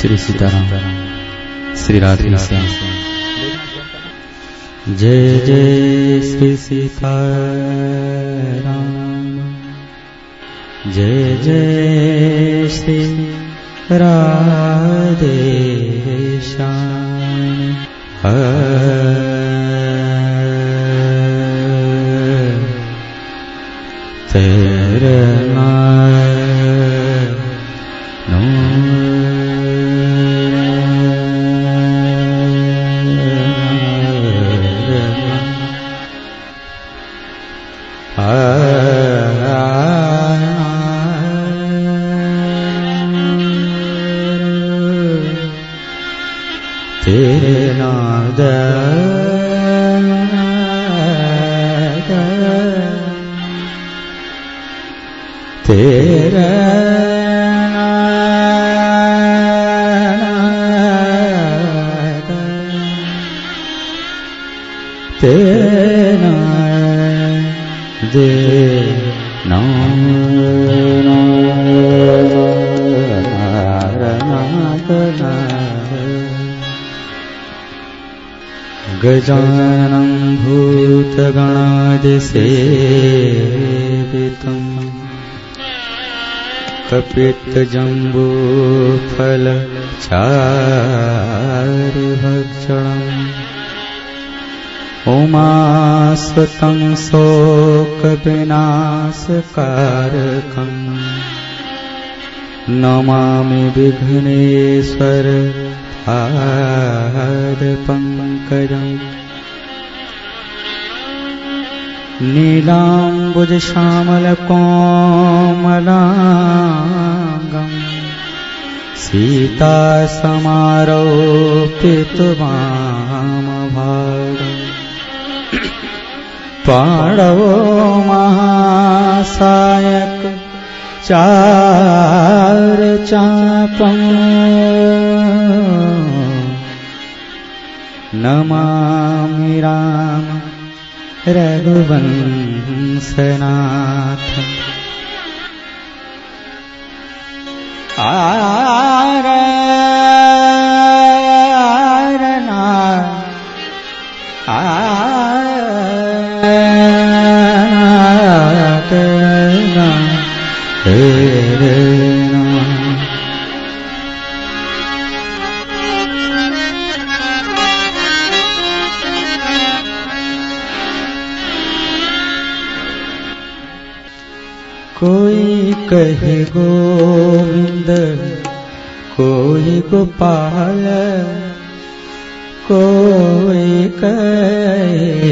श्री सीताराम। श्री राधे श्याम जय जय श्री सीताराम। जय जय श्री राधे श्याम। तेरे जम्बूफल उमास्वतं शोकविनाशकारकम्। नमामि विघ्नेश्वर हार नीलाम्बुजश्यामलकोमला सीतासमारोपितवामभागम् पाणवो महासायक चार चापम्। नमामि राम रघुवंशनाथ आर कोई कहे गोविंद, कोई गोपाल, कोई कहे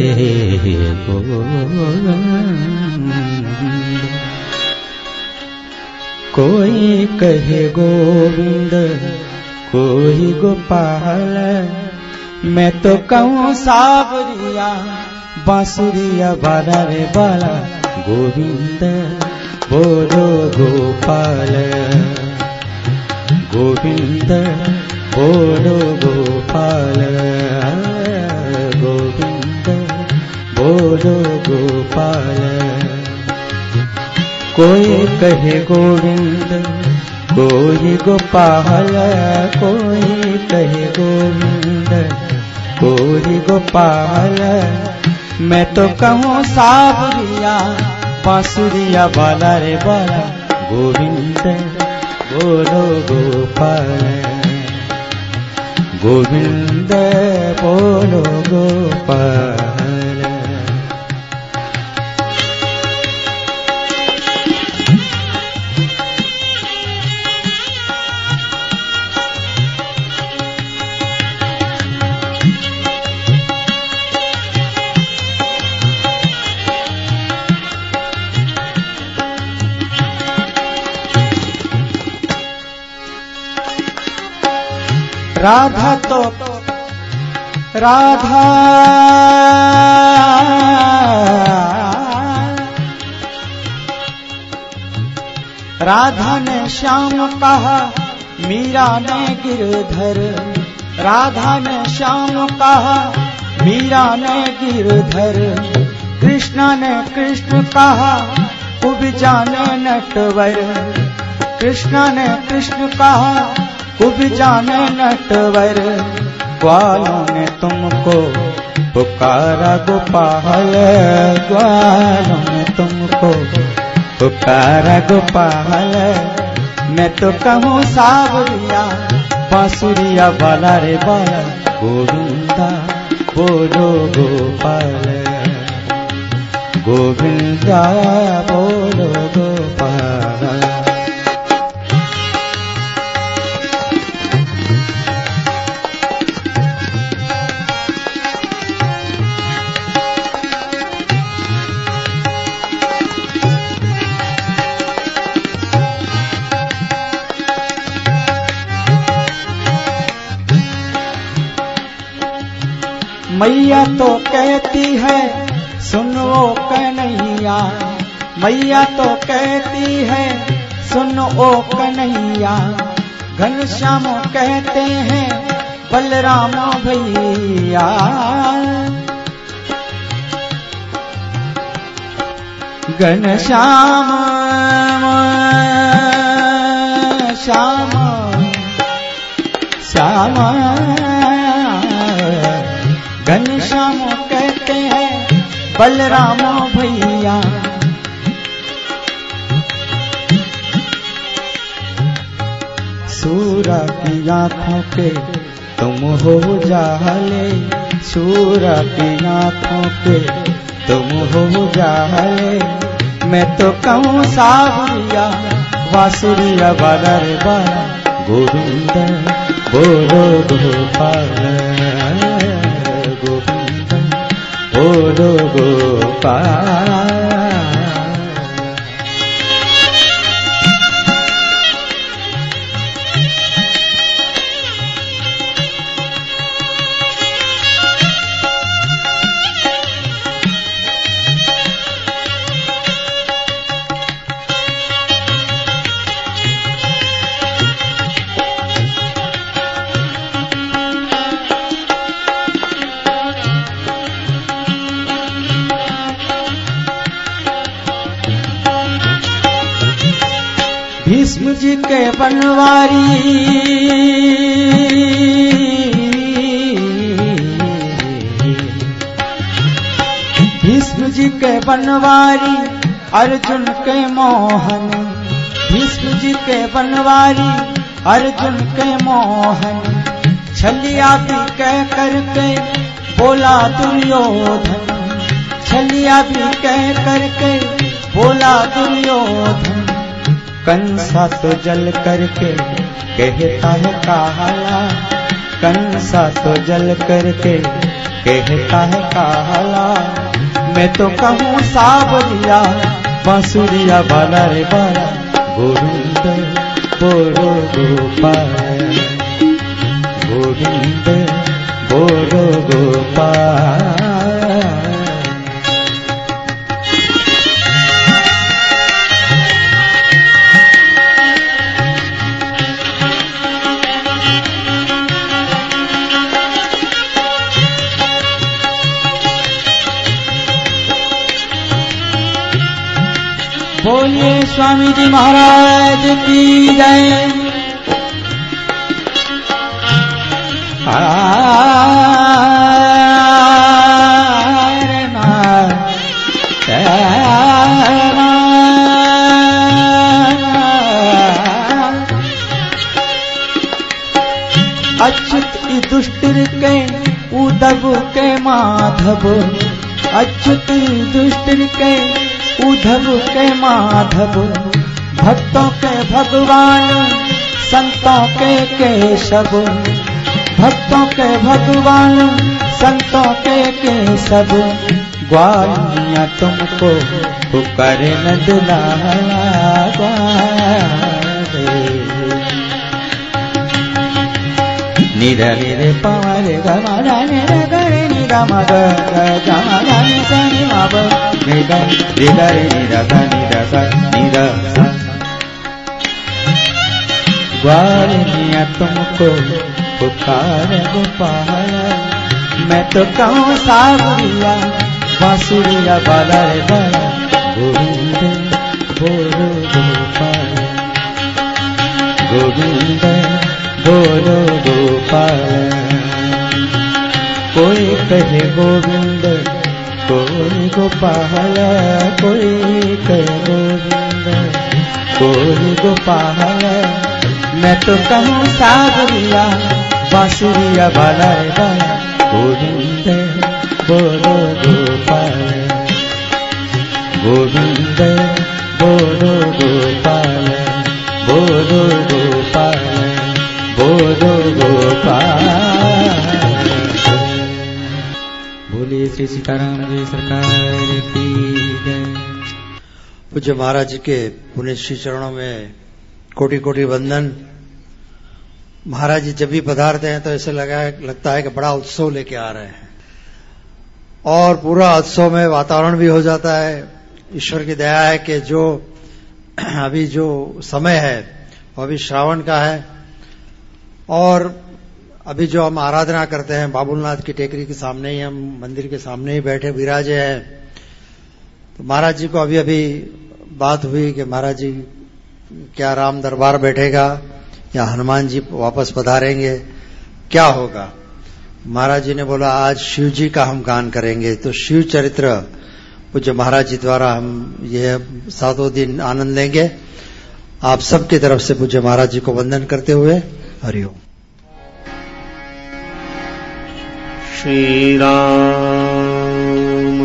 कोई कहे गोविंद, कोई गोपाल, मैं तो कहूँ सावरिया, बांसुरिया बाला रे बाला गोविंद। बोलो गोपाल। गोविंद, बोलो गोपाल। गोविंद, बोलो गोपाल। कोई कहे गोविंद, कोई गोपाल। कोई कहे गोविंद, कोई गोपाल। मैं तो कहूँ सावरिया बांसुरिया बाला रे बाला गोविंद बोलो गोपाल गोविंद बोलो गोपाल राधा तो राधा। राधा ने श्याम कहा, मीरा ने गिरधर। राधा ने श्याम कहा, मीरा ने गिरधर। कृष्ण ने कृष्ण कहा उपजा ने नटवर। कृष्ण ने कृष्ण कहा कुब जाने नटवर, ग्वालों ने तुमको पुकारा गोपाल ग्वालों ने तुमको पुकारा गोपाल मैं तो कहूँ, सावरिया, बांसुरिया बाला रे बाला, गोविंदा बोलो गोपाल गोविंदा बोलो गोपाल मैया तो कहती है, सुनो कन्हैया। मैया तो कहती है, सुनो ओ कन्हैया घनश्याम कहते हैं, बलराम भैया। घनश्याम श्याम श्याम। घनश्याम कहते हैं, बलराम भैया। सूरा की आँखों के तुम हो जाले सूरा की आँखों के तुम हो जाले। मैं तो कहूँ सावरिया, वासुरिया बादर बाला गोविंद बोलो गोपाल बोलो गोपाल। जी के बनवारी। भीष्म जी के बनवारी, अर्जुन के मोहन। भीष्म जी के बनवारी, अर्जुन के मोहन। छलिया भी कह करके बोला दुर्योधन। छलिया भी कह करके बोला दुर्योधन। कंसा तो जल करके कहता है काला कंसा तो जल करके कहता है काला मैं तो कहूँ सावरिया, बांसुरिया बाला रे बाला गोविंद बोलो गोपाल गोविंद बोलो गोपाल स्वामी जी महाराज की जय अच्युत दुष्टर के उदब के माधव अच्युत दुष्टर के उधव के माधव, भक्तों के भगवान, संतों के केशव, भक्तों के भगवान, संतों के केशव। ग्वालिया तुमको पुकारे न निर निरे पवर गमारा निर ग्वालिया तुमको पुकार गोपाल मैं तो कहूँ सावरिया बांसुरिया बाला रे बाला गोविंद बोलो गोपाल, गोविंद, बोलो गोपाल। कहे गोविंद, कोई गोपाल, कोई कहे गोविंद, कोई गोपाल। मैं तो कहूँ सागरिया बांसुरिया बाला गोविंद, बोलो गोपाल। गोविंद, बोलो गोपाल बोलो गोपाल बोलो गोपाल। श्री सीताराम जी, सरकार की जय। पूज्य महाराज जी के पुण्य श्री चरणों में कोटि कोटि वंदन। महाराज जी जब भी पधारते हैं तो ऐसे लगा, लगता है कि बड़ा उत्सव लेके आ रहे हैं। और पूरा उत्सव में वातावरण भी हो जाता है। ईश्वर की दया है कि जो अभी जो समय है, वो अभी श्रावण का है। और अभी जो हम आराधना करते हैं, बाबुलनाथ की टेकरी के सामने ही, हम मंदिर के सामने ही बैठे विराजे हैं। तो महाराज जी को अभी अभी बात हुई कि महाराज जी, क्या राम दरबार बैठेगा, या हनुमान जी वापस पधारेंगे, क्या होगा? महाराज जी ने बोला, आज शिव जी का हम गान करेंगे। तो शिव चरित्र पूज्य महाराज जी द्वारा हम ये सातों दिन आनंद लेंगे। आप सबकी तरफ़ से पूज्य महाराज जी को वंदन करते हुए हरिओम श्री राम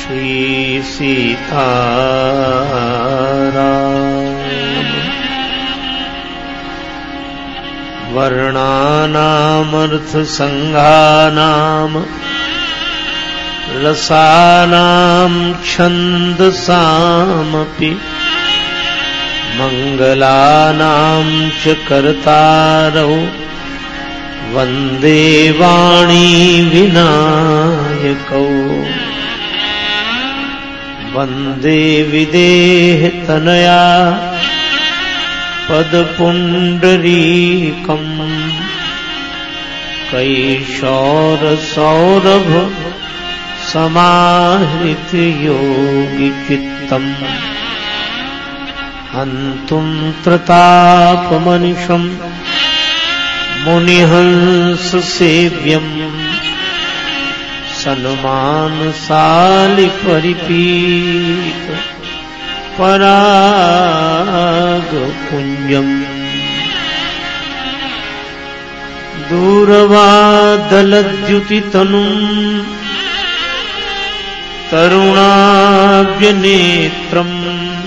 श्री सीता वर्णानामर्थसङ्घानाम् रसानाम् छन्दसामपि मङ्गलानाम् च कर्तारौ वंदे वाणी विनायकौ। वंदे विदेहतनया पदपुण्डरीकम्। कैशोरसौरभ समाहृतयोगिचित्तम् हन्तुम् प्रतापमनिशम् मुनिहंससेव्यम् सन्मानसालिपरिपीत परागपुञ्जम्। दूरवादलद्युतितनुम्। तरुणाव्यनेत्रम्।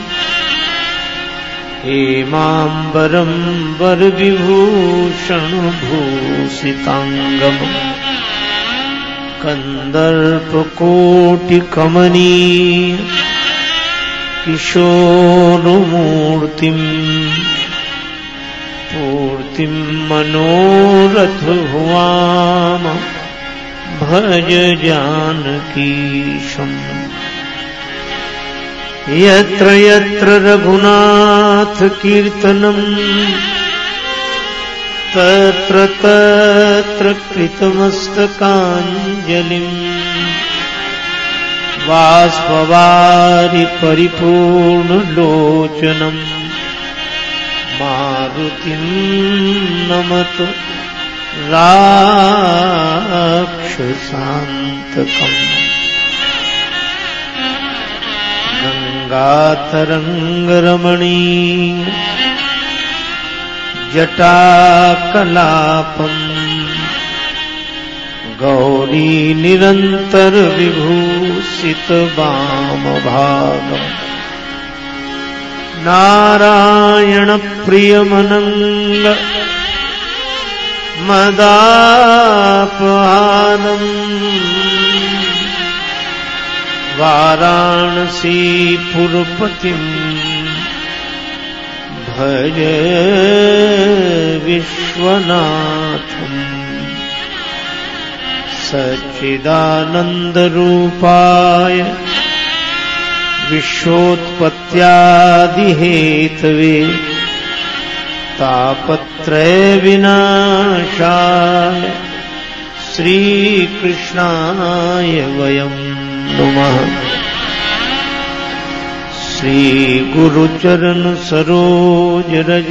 हेमाम्बरम् वरविभूषणभूषिताङ्गम्। कन्दर्पकोटिकमनीय किशोरमूर्तिम् पूर्तिम् मनोरथभुवाम भज जानकीशम्। यत्र यत्र रघुनाथकीर्तनम् तत्र तत्र कृतमस्तकाञ्जलिम्। बाष्पवारि मारुतिम् नमत। राक्षसान्तकम्। गङ्गातरङ्गरमणीय जटाकलापम्। गौरी निरन्तरविभूषित वामभागम्। नारायणप्रियमनङ्ग मदापहारम् वाराणसीपुरपतिम् भज विश्वनाथम् सच्चिदानन्दरूपाय विश्वोत्पत्त्यादिहेतवे तापत्रयविनाशाय श्रीकृष्णाय वयम्। नुमः श्रीगुरुचरण सरोज रज,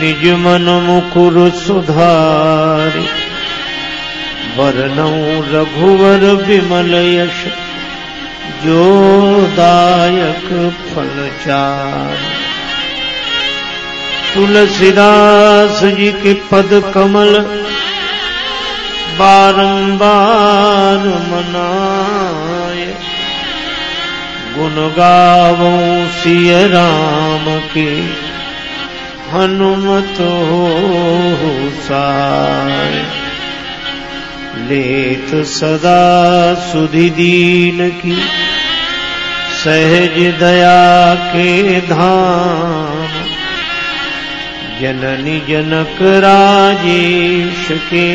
निज मन मुकुर सुधारि। वरनऊ रघुवर विमल यश, जो दायक फल चार। तुलसीदास जी के पद कमल बारंबार मनाए। गुण गावो सिय राम के, हनुमत हो साय लेत सदा सुधि दीन की, सहज दया के धाम। जननी जनक राजेश के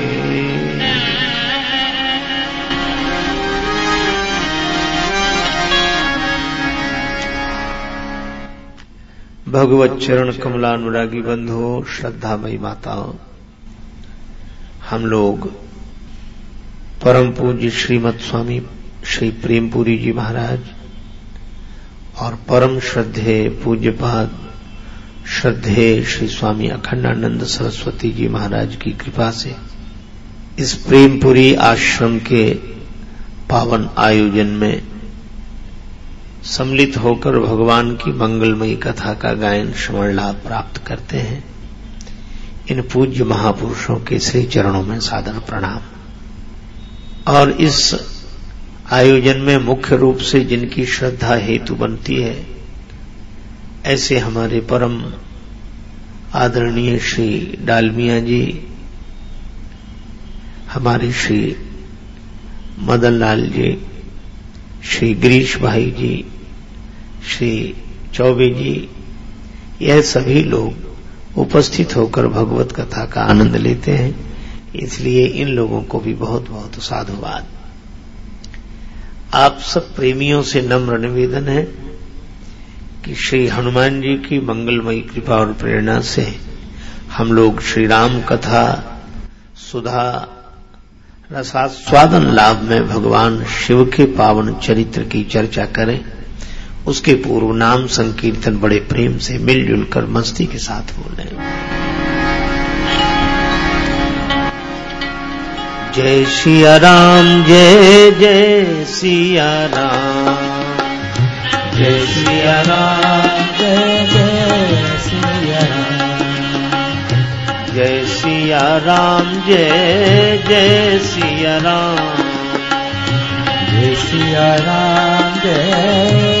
भगवत चरण कमला कमलानुरागी बंधुओं मई माताओं, हम लोग परम पूज्य श्रीमद स्वामी श्री प्रेमपुरी जी महाराज और परम श्रद्धे पूज्यपाद, श्रद्धे श्री स्वामी अखंडानंद सरस्वती जी महाराज की कृपा से इस प्रेमपुरी आश्रम के पावन आयोजन में सम्मिलित होकर भगवान की मंगलमयी कथा का गायन श्रवण लाभ प्राप्त करते हैं। इन पूज्य महापुरुषों के श्री चरणों में सादर प्रणाम। और इस आयोजन में मुख्य रूप से जिनकी श्रद्धा हेतु बनती है, ऐसे हमारे परम आदरणीय श्री डालमिया जी, हमारे श्री मदन लाल जी, श्री गिरीश भाई जी श्री चौबे जी, यह सभी लोग उपस्थित होकर भगवत कथा का आनंद लेते हैं। इसलिए इन लोगों को भी बहुत बहुत साधुवाद। आप सब प्रेमियों से नम्र निवेदन है कि श्री हनुमान जी की मंगलमयी कृपा और प्रेरणा से हम लोग श्री राम कथा, सुधा, रसास्वादन लाभ में भगवान शिव के पावन चरित्र की चर्चा करें। उसके पूर्व नाम संकीर्तन बड़े प्रेम से मिलजुल कर मस्ती के साथ बोले जय सिया राम, जय जय सिया राम। जय सिया राम, जय जय सिया राम। जय सिया राम, जय जय सिया राम। जय सिया राम, जय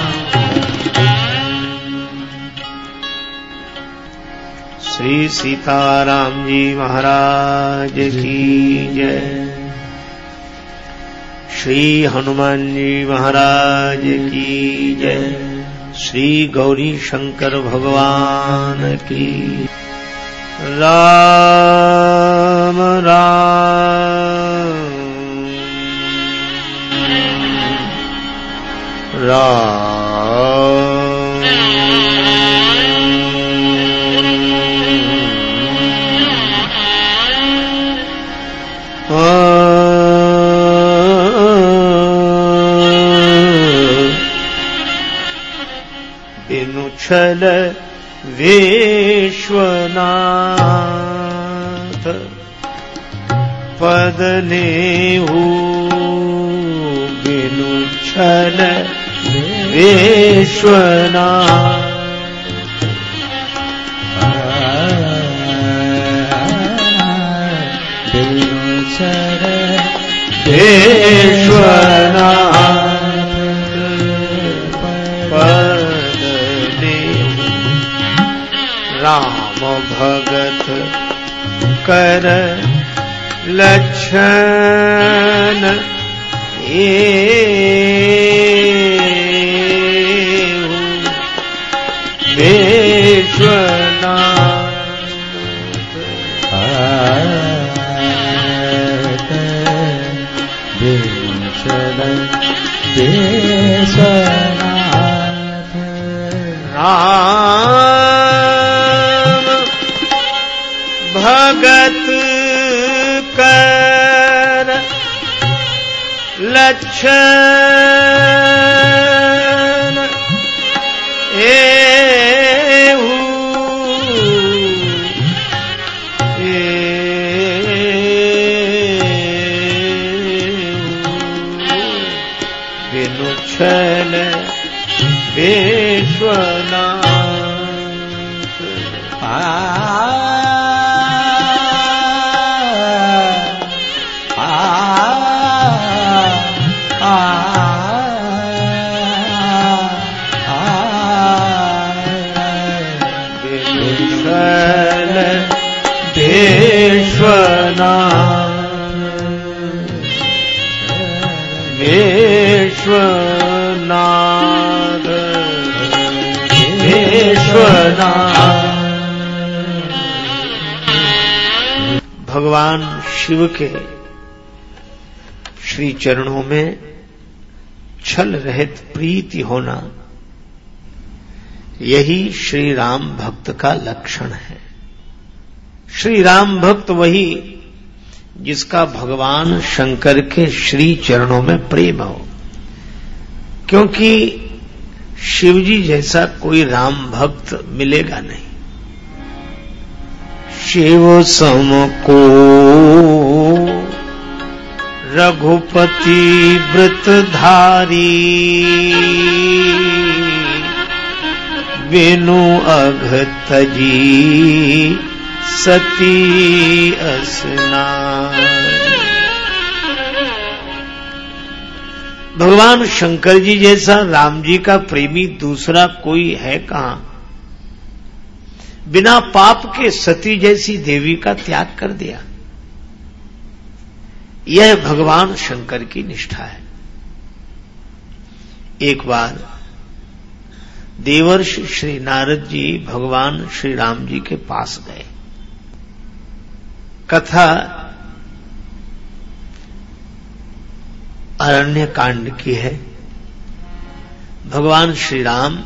श्री सीताराम जी महाराज की जय। श्री हनुमान जी महाराज की जय। श्री गौरी शंकर भगवान की। राम राम। बिनु छल विश्वनाथ। पद नेहू बिनु छल विश्वनाथ। कर लक्षण एहू अच्छा शिव के श्री चरणों में छल रहित प्रीति होना यही श्री राम भक्त का लक्षण है। श्री राम भक्त वही जिसका भगवान शंकर के श्री चरणों में प्रेम हो। क्योंकि शिवजी जैसा कोई राम भक्त मिलेगा नहीं। शिव सम को रघुपति व्रतधारी। बिनु अघ जी सती असना। भगवान शंकर जी जैसा राम जी का प्रेमी दूसरा कोई है कहाँ? बिना पाप के सती जैसी देवी का त्याग कर दिया। यह भगवान शंकर की निष्ठा है। एक बार देवर्ष श्री नारद जी भगवान श्री राम जी के पास गए। कथा अरण्य कांड की है। भगवान श्री राम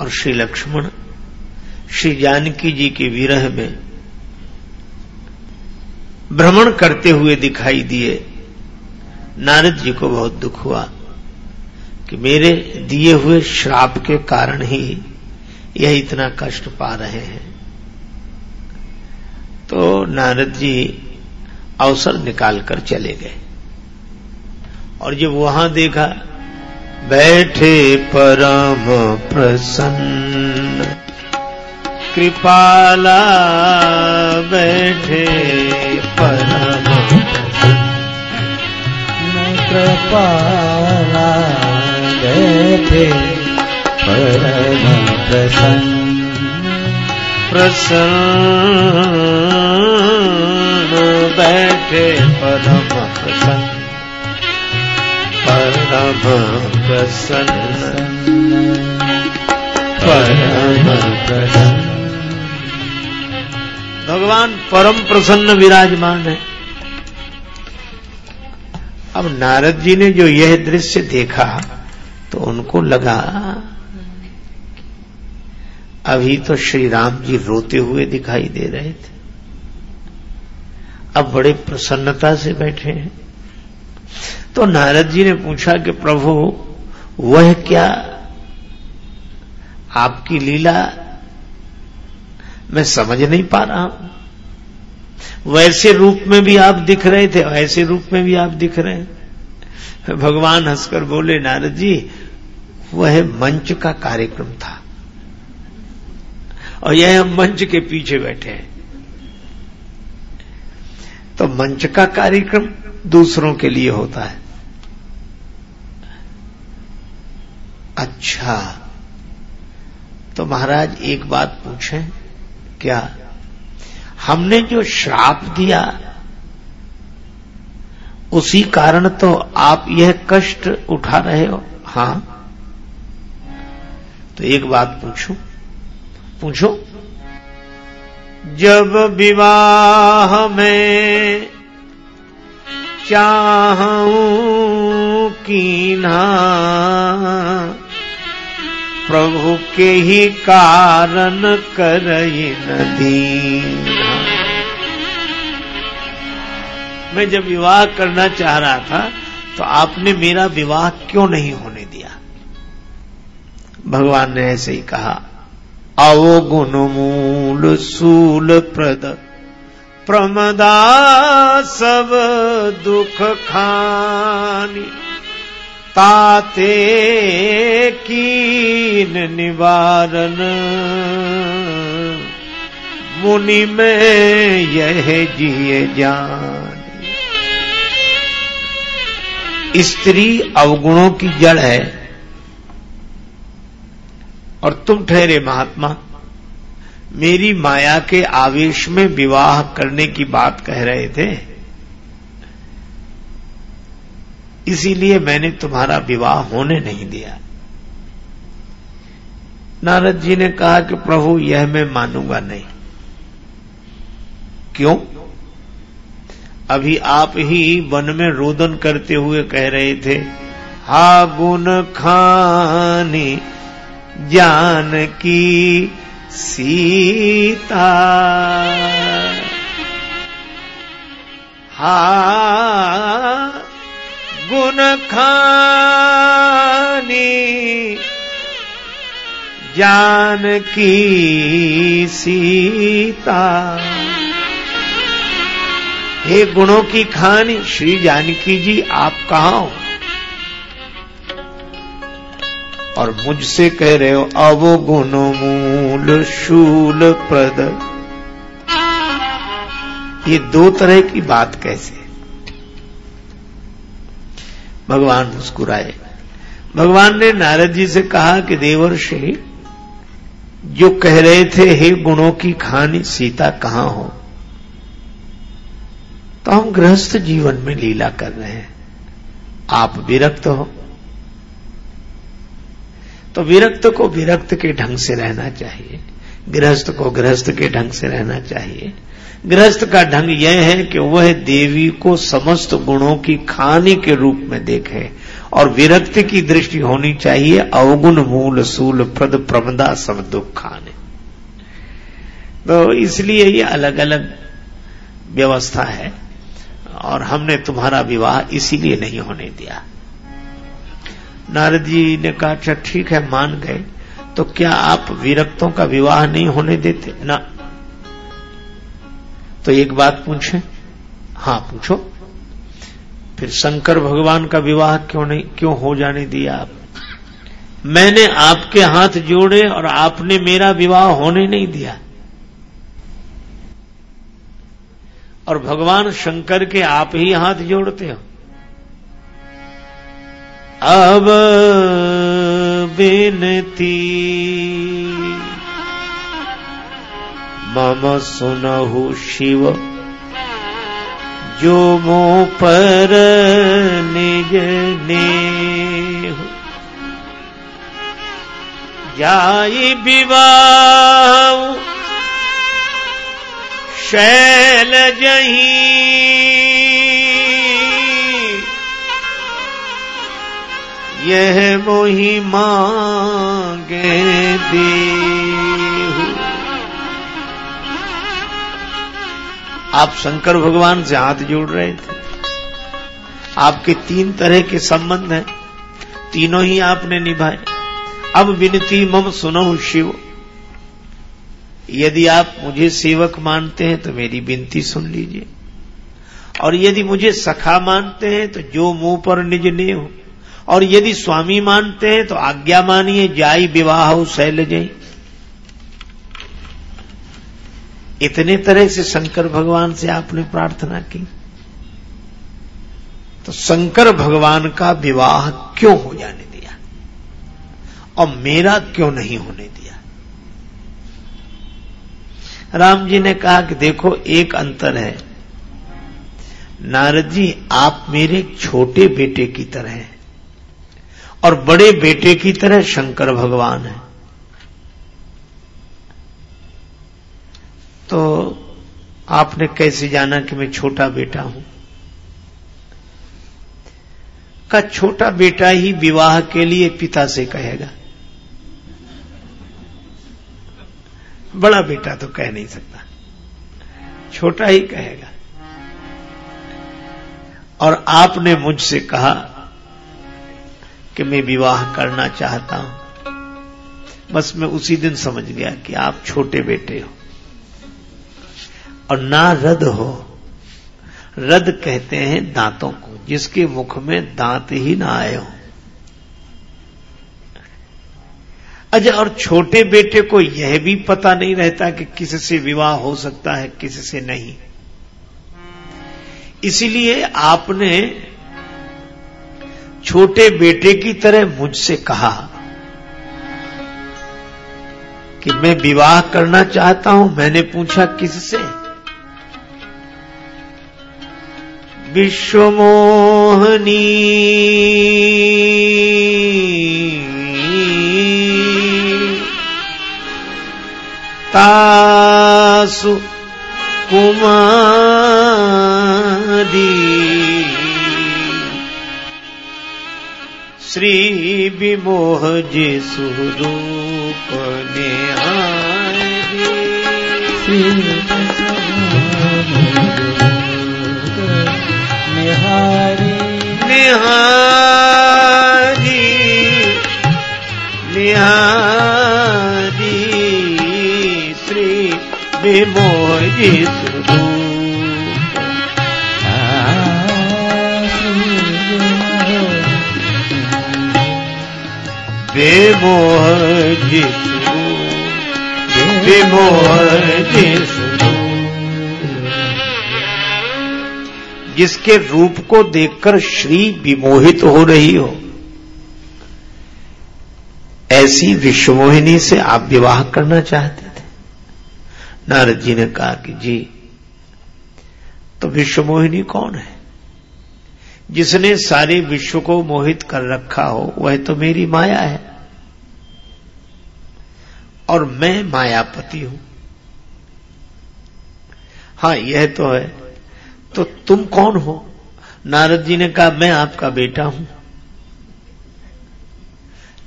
और श्री लक्ष्मण श्री जानकी जी के विरह में भ्रमण करते हुए दिखाई दिए। नारद जी को बहुत दुख हुआ कि मेरे दिए हुए श्राप के कारण ही यह इतना कष्ट पा रहे हैं। तो नारद जी अवसर निकालकर चले गए और जब वहाँ देखा, बैठे परम प्रसन्न। कृपाला बैठे परम। कृपाला बैठे परम प्रसन्न। प्रसन्न बैठे परम प्रसन्न। परम प्रसन्न। परम प्रसन्न। भगवान परम प्रसन्न विराजमान है। अब नारद जी ने जो यह दृश्य देखा तो उनको लगा, अभी तो श्री राम जी रोते हुए दिखाई दे रहे थे। अब बड़े प्रसन्नता से बैठे हैं। तो नारद जी ने पूछा कि प्रभु, वह क्या आपकी लीला मैं समझ नहीं पा रहा हूँ। वैसे रूप में भी आप दिख रहे थे, ऐसे रूप में भी आप दिख रहे हैं। भगवान हंसकर बोले, नारद जी, वह मंच का कार्यक्रम था। और यह हम मंच के पीछे बैठे हैं। तो मंच का कार्यक्रम दूसरों के लिए होता है। अच्छा। तो महाराज, एक बात पूछें। क्या? हमने जो श्राप दिया, उसी कारण तो आप यह कष्ट उठा रहे हो। हाँ? तो एक बात पूछूँ। पूछो। जब विवाह में चाहूँ कीना प्रभु के ही कारण कर नदी। मैं जब विवाह करना चाह रहा था तो आपने मेरा विवाह क्यों नहीं होने दिया? भगवान ने ऐसे ही कहा अवगुण मूल सूल प्रद प्रमदा सब दुख खानी। ताते कीन निवारण। मुनि में यह जिए जान। स्त्री अवगुणों की जड़ है और तुम ठहरे महात्मा। मेरी माया के आवेश में विवाह करने की बात कह रहे थे। इसीलिए मैंने तुम्हारा विवाह होने नहीं दिया। नारद जी ने कहा कि प्रभु, यह मैं मानूँगा नहीं। क्यों? अभी आप ही वन में रोदन करते हुए कह रहे थे, हा गुण खानी जान की सीता। हा गुण खानी। जान की सीता। हे गुणों की खानी, श्री जानकी जी, आप कहा हो? और मुझसे कह रहे हो अवगुण मूल शूल प्रद ये दो तरह की बात कैसे? भगवान मुस्कुराए। भगवान ने नारद जी से कहा कि देवर्षि, जो कह रहे थे, हे गुणों की खानी, सीता कहाँ हो? तो हम गृहस्थ जीवन में लीला कर रहे हैं। आप विरक्त हो। तो विरक्त को विरक्त के ढंग से रहना चाहिए। गृहस्थ को गृहस्थ के ढंग से रहना चाहिए। गृहस्थ का ढंग यह है कि वह देवी को समस्त गुणों की खानी के रूप में देखे और विरक्त की दृष्टि होनी चाहिए, अवगुण मूल सूल प्रद प्रमदा सब दुख खाने। तो इसलिए ये अलग अलग व्यवस्था है और हमने तुम्हारा विवाह इसीलिए नहीं होने दिया। नारद जी ने कहा अच्छा ठीक है, मान गए। तो क्या आप विरक्तों का विवाह नहीं होने देते? ना तो एक बात पूछे? हाँ, पूछो। फिर शंकर भगवान का विवाह क्यों नहीं, क्यों हो जाने दिया आप? मैंने आपके हाथ जोड़े और आपने मेरा विवाह होने नहीं दिया। और भगवान शंकर के आप ही हाथ जोड़ते हो। अब बिनती मम सुनहु शिव। जो मो पर निज ने जाई विवाह, शैल जही। यह मोही मांगे देहु आप शंकर भगवान से हाथ जोड़ रहे थे। आपके तीन तरह के संबंध हैं। तीनों ही आपने निभाए। अब विनती मम सुनो शिव। यदि आप मुझे सेवक मानते हैं तो मेरी विनती सुन लीजिए। और यदि मुझे सखा मानते हैं तो जो मुँह पर निज ने हो। और यदि स्वामी मानते हैं तो आज्ञा मानिए, जाई विवाह हो, शैल जई। इतने तरह से शंकर भगवान से आपने प्रार्थना की। तो शंकर भगवान का विवाह क्यों हो जाने दिया? और मेरा क्यों नहीं होने दिया? राम जी ने कहा कि देखो, एक अंतर है। नारद जी, आप मेरे छोटे बेटे की तरह हैं। और बड़े बेटे की तरह शंकर भगवान है। तो आपने कैसे जाना कि मैं छोटा बेटा हूँ? का छोटा बेटा ही विवाह के लिए पिता से कहेगा। बड़ा बेटा तो कह नहीं सकता। छोटा ही कहेगा। और आपने मुझसे कहा कि मैं विवाह करना चाहता हूँ। बस मैं उसी दिन समझ गया कि आप छोटे बेटे हो। और ना रद हो। रद कहते हैं दांतों को, जिसके मुख में दांत ही ना आए हो। अच्छा और छोटे बेटे को यह भी पता नहीं रहता कि किस से विवाह हो सकता है किस से नहीं। इसलिए आपने छोटे बेटे की तरह मुझसे कहा कि मैं विवाह करना चाहता हूँ, मैंने पूछा किससे? विश्वमोहनी। तासु कुमारी। श्री विमोह जे स्वरूप ने निहारी। निहारी। निहारी श्री विमोह विमोह जी विमोह जी जिसके रूप को देखकर श्री विमोहित हो रही हो। ऐसी विश्वमोहिनी से आप विवाह करना चाहते थे? नारद जी ने कहा कि जी तो विश्वमोहिनी कौन है? जिसने सारे विश्व को मोहित कर रखा हो, वह तो मेरी माया है। और मैं मायापति हूँ। हाँ, यह तो है तो तुम कौन हो? नारद जी ने कहा, मैं आपका बेटा हूँ.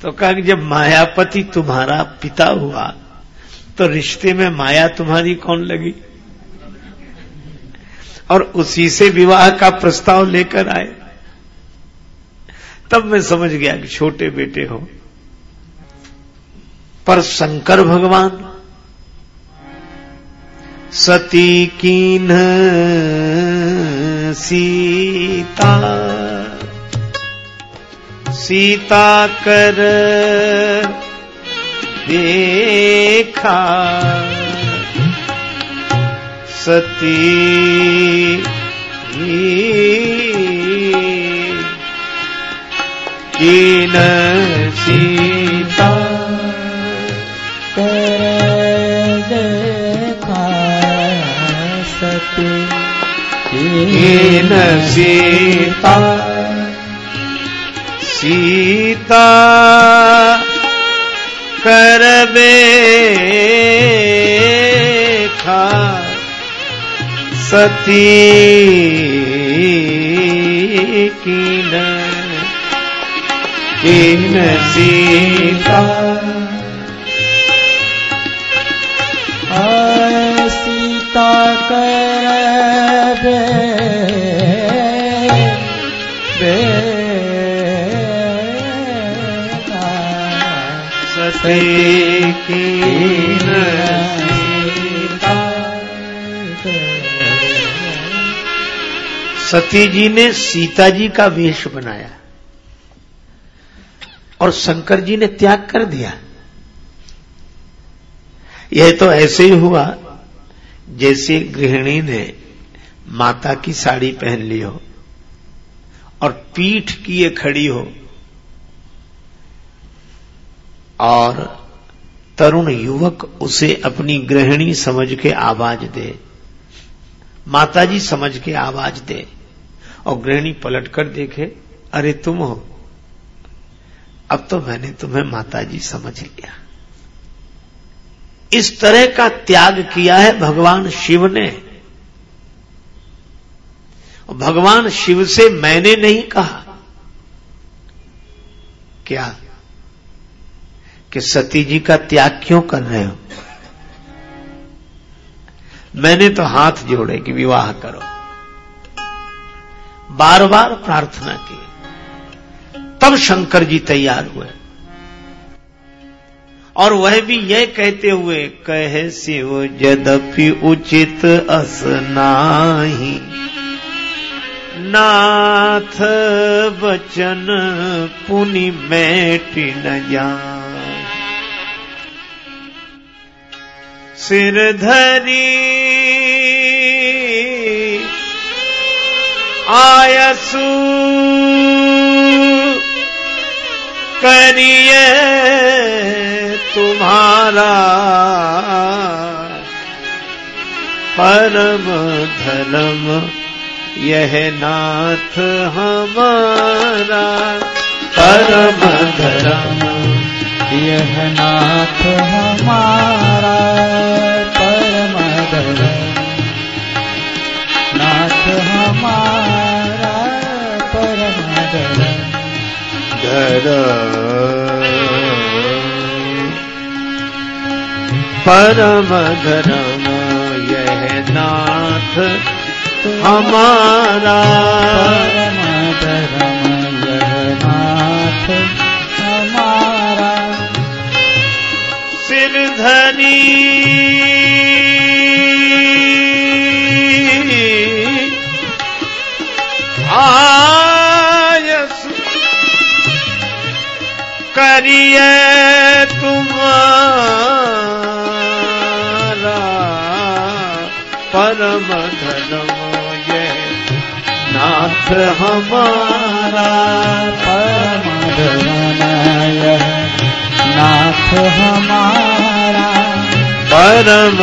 तो कहा कि जब मायापति तुम्हारा पिता हुआ तो रिश्ते में माया तुम्हारी कौन लगी? और उसी से विवाह का प्रस्ताव लेकर आए। तब मैं समझ गया कि छोटे बेटे हो। पर शंकर भगवान सती कीन सीता। सीता कर देखा। सती कीन सीता। कीन सीता सीता करबे खा सती कीन सीता सीता सती जी ने सीता जी का वेश बनाया और शंकर जी ने त्याग कर दिया। यह तो ऐसे ही हुआ जैसे गृहिणी ने माता की साड़ी पहन ली हो और पीठ किए खड़ी हो और तरुण युवक उसे अपनी गृहिणी समझ के आवाज़ दे, माताजी समझ के आवाज़ दे और गृहिणी पलट कर देखे, अरे तुम हो। अब तो मैंने तुम्हें माताजी समझ लिया। इस तरह का त्याग किया है भगवान शिव ने। भगवान शिव से मैंने नहीं कहा, क्या कि सती जी का त्याग क्यों कर रहे हो? मैंने तो हाथ जोड़े कि विवाह करो। बार बार प्रार्थना की। तब शंकर जी तैयार हुए। और वह भी यह कहते हुए, कहे, शिव यद्यपि उचित असनाही नाथ बचन पुनि मैट न जाए सिर धरी। आयसु करिए तुम्हारा परम धर्म। यह नाथ हमारा। परम धर्म। यह नाथ हमारा परम नाथ हमारा परम धर परम धर्म यह नाथ हमारा। परम धर्म धनी। आयस करिए तुम्हारा परम धर्म ये नाथ हमारा परम धर्म नाथ हमारा परम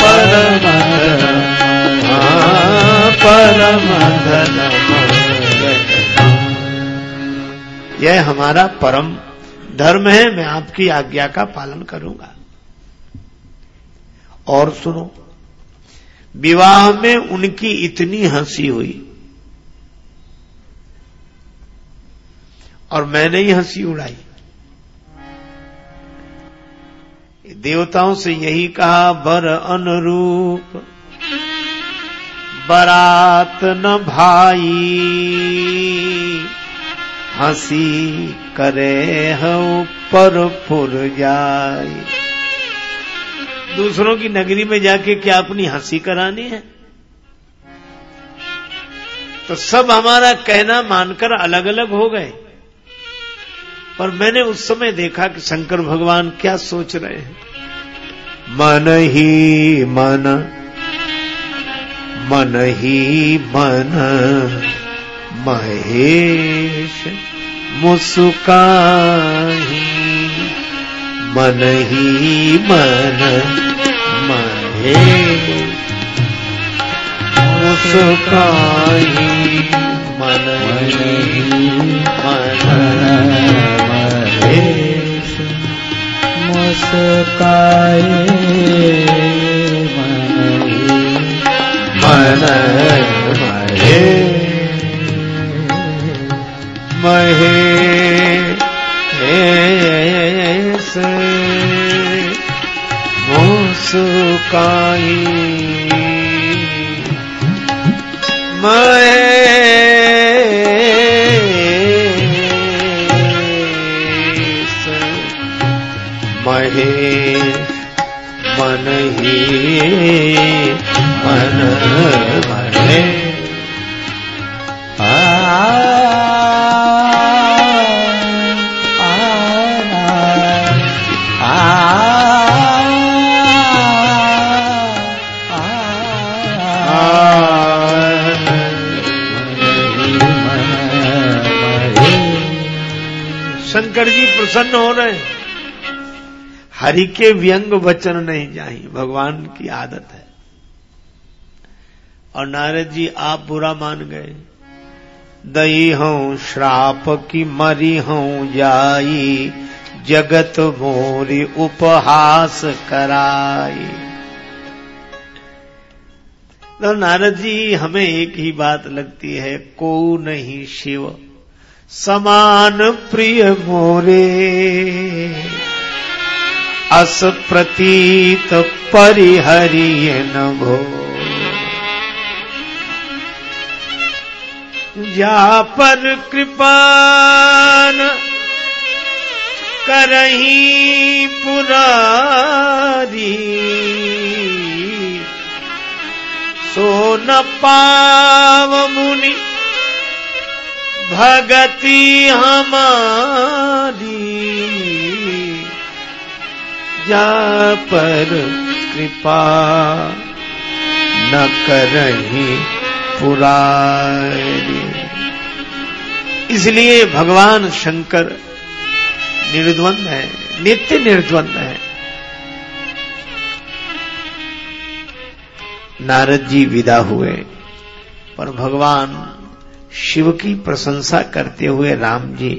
परम परम यह हमारा परम धर्म है, मैं आपकी आज्ञा का पालन करूँगा। और सुनो, विवाह में उनकी इतनी हँसी हुई, और मैंने ही हँसी उड़ाई। देवताओं से यही कहा बर अनुरूप, बरात न भाई, हँसी करे हूँ पर फुर जाए। दूसरों की नगरी में जाके क्या अपनी हँसी करानी है? तो सब हमारा कहना मानकर अलग अलग हो गए। पर मैंने उस समय देखा कि शंकर भगवान क्या सोच रहे हैं। मन ही मन मन ही मन, महेश मुस्काही मन ही मन, महेश मुस्काही मन ही महेश मुस्काए मन मन महे महेश मुस्काई महेश मन ही मन आ शंकर जी प्रसन्न हो रहे हैं हरि के व्यंग वचन नहीं चाहिए भगवान की आदत है। और नारद जी, आप बुरा मान गए। दई हूँ, श्राप की मरी हूँ, जाई। जगत मोरी उपहास कराई। तो नारद जी, हमें एक ही बात लगती है, को नहीं शिव। समान प्रिय मोरे। अस प्रतीत परिहरिय न भो जा पर कृपान करही पुरारी। सो न पाव मुनि भगति हमारी। जा पर कृपा न करही पुरारी इसलिए भगवान शंकर निर्द्वंद है, नित्य निर्द्वंद है। नारद जी विदा हुए, पर भगवान शिव की प्रशंसा करते हुए राम जी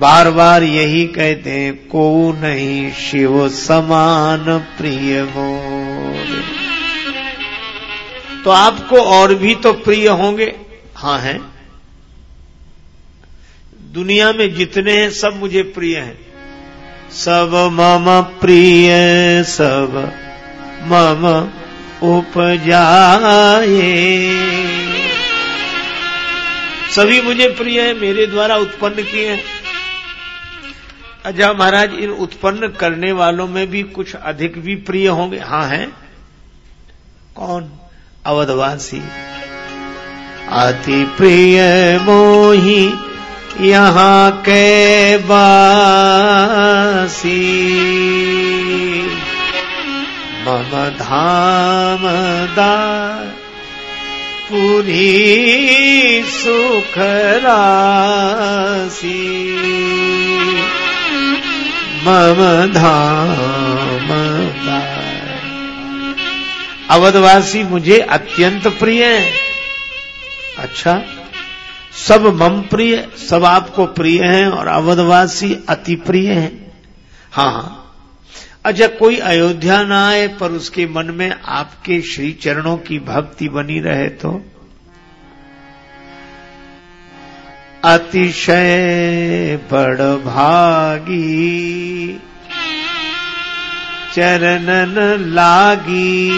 बार बार यही कहते हैं, को नहीं शिव समान प्रिय मोर तो आपको और भी तो प्रिय होंगे? हाँ है। दुनिया में जितने हैं, सब मुझे प्रिय हैं। सब मम प्रिय, सब मम उपजाए। सभी मुझे प्रिय है, मेरे द्वारा उत्पन्न किए हैं। अच्छा महाराज, इन उत्पन्न करने वालों में भी कुछ अधिक भी प्रिय होंगे? हाँ हैं। कौन? अवधवासी। अति प्रिय मोही यहाँ के बासी मम धाम पूरी सुख राशि। मम धाम अवधवासी मुझे अत्यंत प्रिय है। अच्छा सब मम प्रिय, सब आपको प्रिय हैं और अवधवासी अति प्रिय हैं। हाँ अच्छा कोई अयोध्या ना आए पर उसके मन में आपके श्री चरणों की भक्ति बनी रहे तो? अतिशय बड़ भागी चरणन लागी।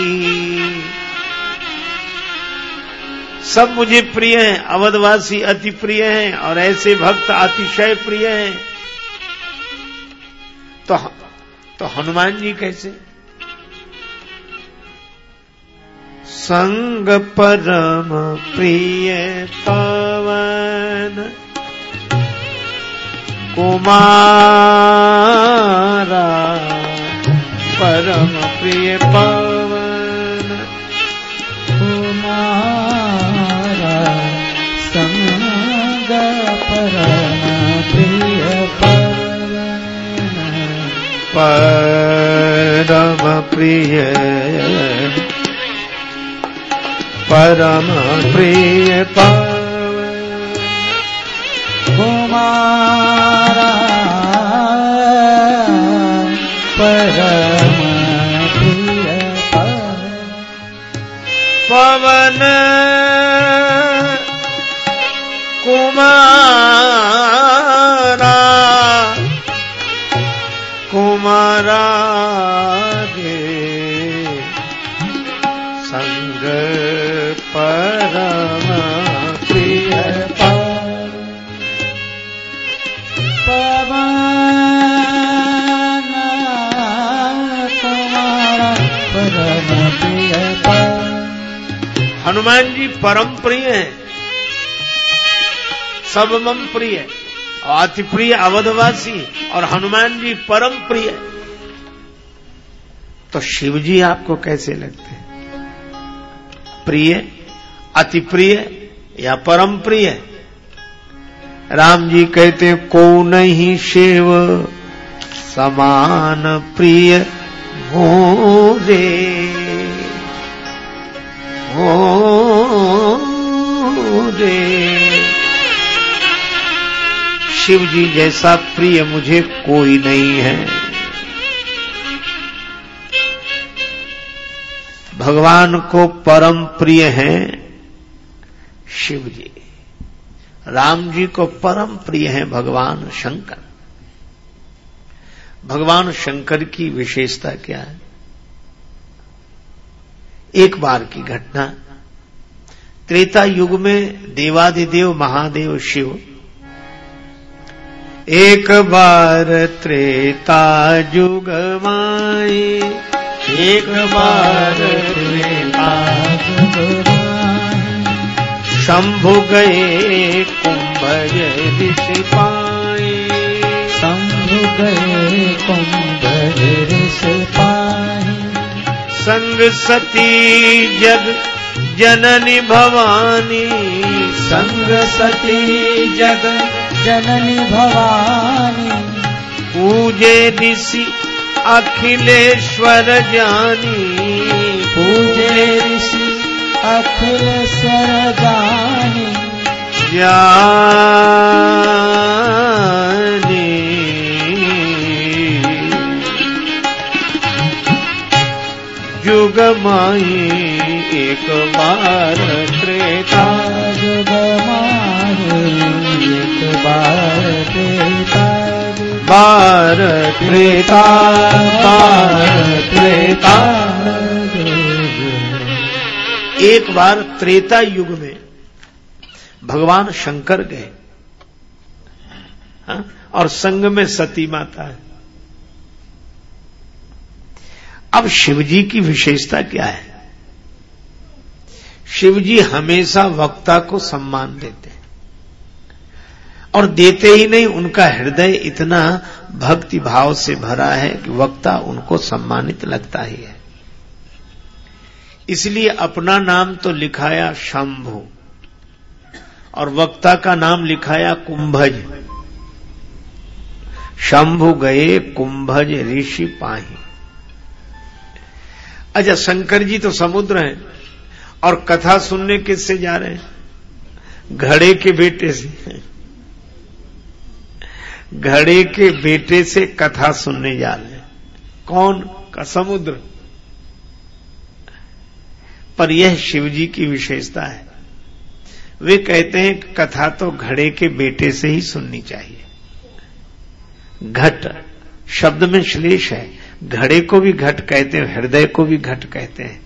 सब मुझे प्रिय हैं, अवधवासी अति प्रिय हैं, और ऐसे भक्त अतिशय प्रिय हैं। तो तो हनुमान जी कैसे? संग परम प्रिय पवन। कुमारा परम प्रिय पवन। कुमारा संग परम प्रिय पवन। परम प्रिय परम प्रिय कुमारा परम प्रिय पवन हनुमान जी परम प्रिय हैं। सब मम प्रिय और अति प्रिय अवधवासी और हनुमान जी परम प्रिय तो शिव जी आपको कैसे लगते हैं? प्रिय, अति प्रिय या परम प्रिय? राम जी कहते को नहीं शिव समान प्रिय मोरे मोरे शिव जी जैसा प्रिय मुझे कोई नहीं है। भगवान को परम प्रिय हैं शिव जी राम जी को परम प्रिय हैं भगवान शंकर। भगवान शंकर की विशेषता क्या है? एक बार की घटना। त्रेता युग में देवादिदेव महादेव शिव। एक बार त्रेता युग माए एक बार त्रेता शंभु गए कुंभ ऋषि पाए। शंभु गए कुंभ संग सती जग जननी भवानी। संग सती जग जननी भवानी। पूजे ऋषि अखिलेश्वर जानी। पूजे ऋषि अखिलेश्वर जानी। जानी जुग माई एक बार त्रेता जुग माहे एक बार त्रेता। बार त्रेता बार त्रेता। एक बार त्रेता युग में भगवान शंकर गए। हाँ? और संग में सती माता है। अब शिवजी की विशेषता क्या है? शिवजी हमेशा वक्ता को सम्मान देते हैं। और देते ही नहीं, उनका हृदय इतना भक्ति भाव से भरा है कि वक्ता उनको सम्मानित लगता ही है। इसलिए अपना नाम तो लिखाया शंभु, और वक्ता का नाम लिखाया कुंभज। शंभु गए कुंभज ऋषि पाही। अच्छा शंकर जी तो समुद्र हैं और कथा सुनने किससे जा रहे हैं? घड़े के बेटे से। घड़े के बेटे से कथा सुनने जा रहे हैं। कौन? का समुद्र। पर यह शिवजी की विशेषता है। वे कहते हैं कथा तो घड़े के बेटे से ही सुननी चाहिए। घट शब्द में श्लेष है। घड़े को भी घट कहते हैं, हृदय को भी घट कहते हैं।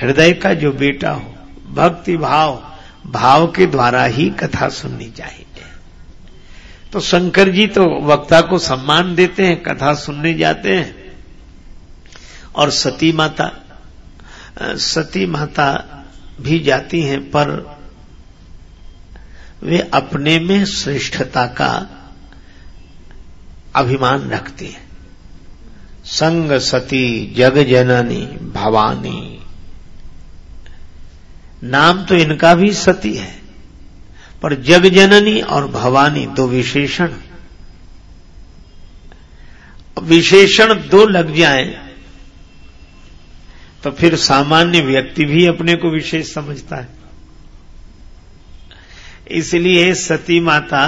हृदय का जो बेटा हो, भक्ति भाव भाव के द्वारा ही कथा सुननी चाहिए। तो शंकर जी तो वक्ता को सम्मान देते हैं, कथा सुनने जाते हैं। और सती माता सती माता भी जाती हैं, पर वे अपने में श्रेष्ठता का अभिमान रखती हैं। संग सती जग जननी भवानी। नाम तो इनका भी सती है, पर जग जननी और भवानी दो विशेषण। विशेषण दो लग जाए तो फिर सामान्य व्यक्ति भी अपने को विशेष समझता है। इसलिए सती माता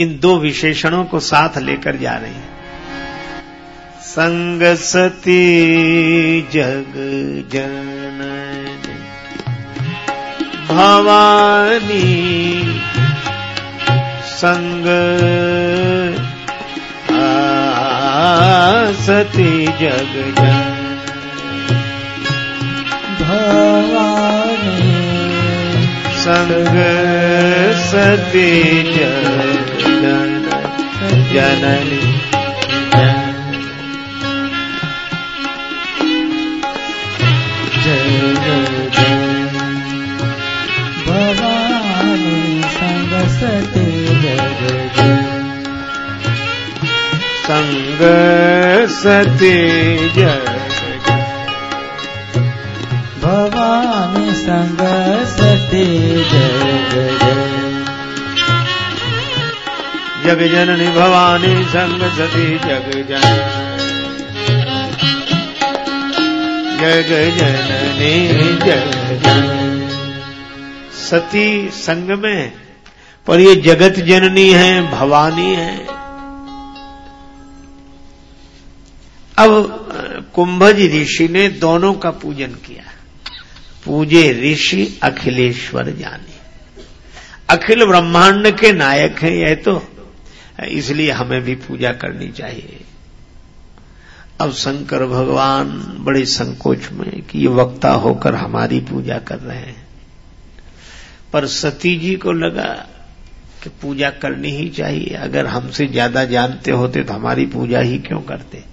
इन दो विशेषणों को साथ लेकर जा रही है। संग सती जग जन भवानी संग सती जग जन भवानी संग सती जन जननी। जय संग सती जग भवानी संग सती जग जय जग जननी भवानी संग सती जग जन जग जननी जग जन सती संग में पर ये जगत जननी है भवानी है। अब कुंभज ऋषि ने दोनों का पूजन किया। पूजे ऋषि, अखिलेश्वर जाने। अखिल ब्रह्मांड के नायक हैं यह तो इसलिए हमें भी पूजा करनी चाहिए। अब शंकर भगवान बड़े संकोच में कि ये वक्ता होकर हमारी पूजा कर रहे हैं। पर सती जी को लगा कि पूजा करनी ही चाहिए। अगर हमसे ज़्यादा जानते होते तो हमारी पूजा ही क्यों करते?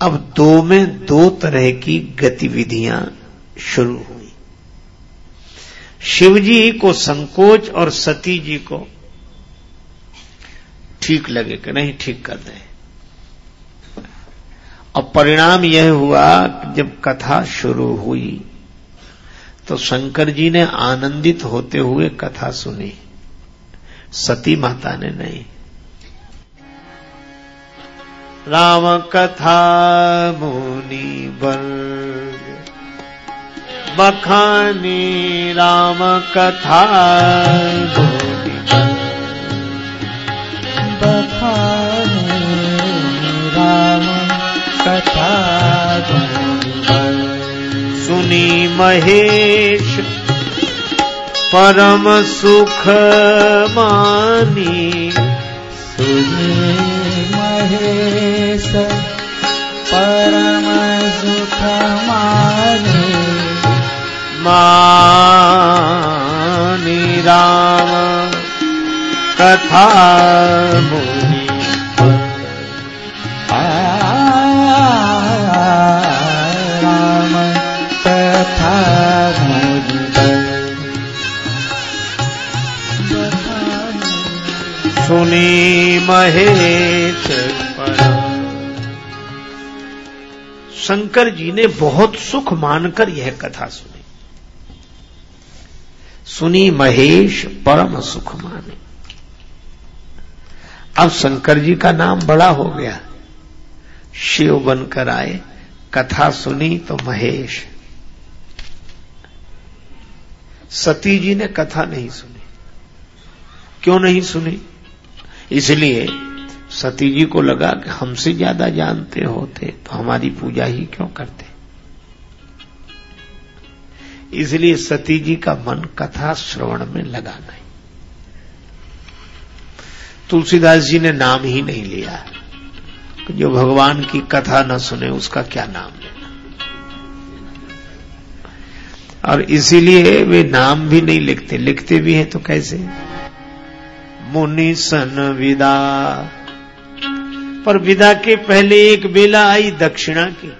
अब दो में दो तरह की गतिविधियाँ शुरू हुई। शिवजी को संकोच और सती जी को ठीक लगे कि नहीं ठीक कर दें। और परिणाम यह हुआ कि जब कथा शुरू हुई तो शंकर जी ने आनंदित होते हुए कथा सुनी। सती माता ने नहीं। राम कथा मुनि वर्ग बखानी राम कथा मुनि बखानी राम कथा सुनी महेश, परम सुख मानी। सुनी महेश परम सुख मानी। मानी राम कथा मुनि राम कथा सुनी महेश शंकर जी ने बहुत सुख मानकर यह कथा सुनी। सुनी महेश परम सुख माने। अब शंकर जी का नाम बड़ा हो गया। शिव बनकर आए, कथा सुनी तो महेश। सती जी ने कथा नहीं सुनी। क्यों नहीं सुनी? इसलिए सती जी को लगा कि हमसे ज़्यादा जानते होते तो हमारी पूजा ही क्यों करते? इसलिए सती जी का मन कथा श्रवण में लगा नहीं। तुलसीदास जी ने नाम ही नहीं लिया। जो भगवान की कथा न सुने, उसका क्या नाम लेना? और इसीलिए वे नाम भी नहीं लिखते। लिखते भी हैं तो कैसे? मुनि सन विदा पर विदा के पहले एक बेला आई दक्षिणा की।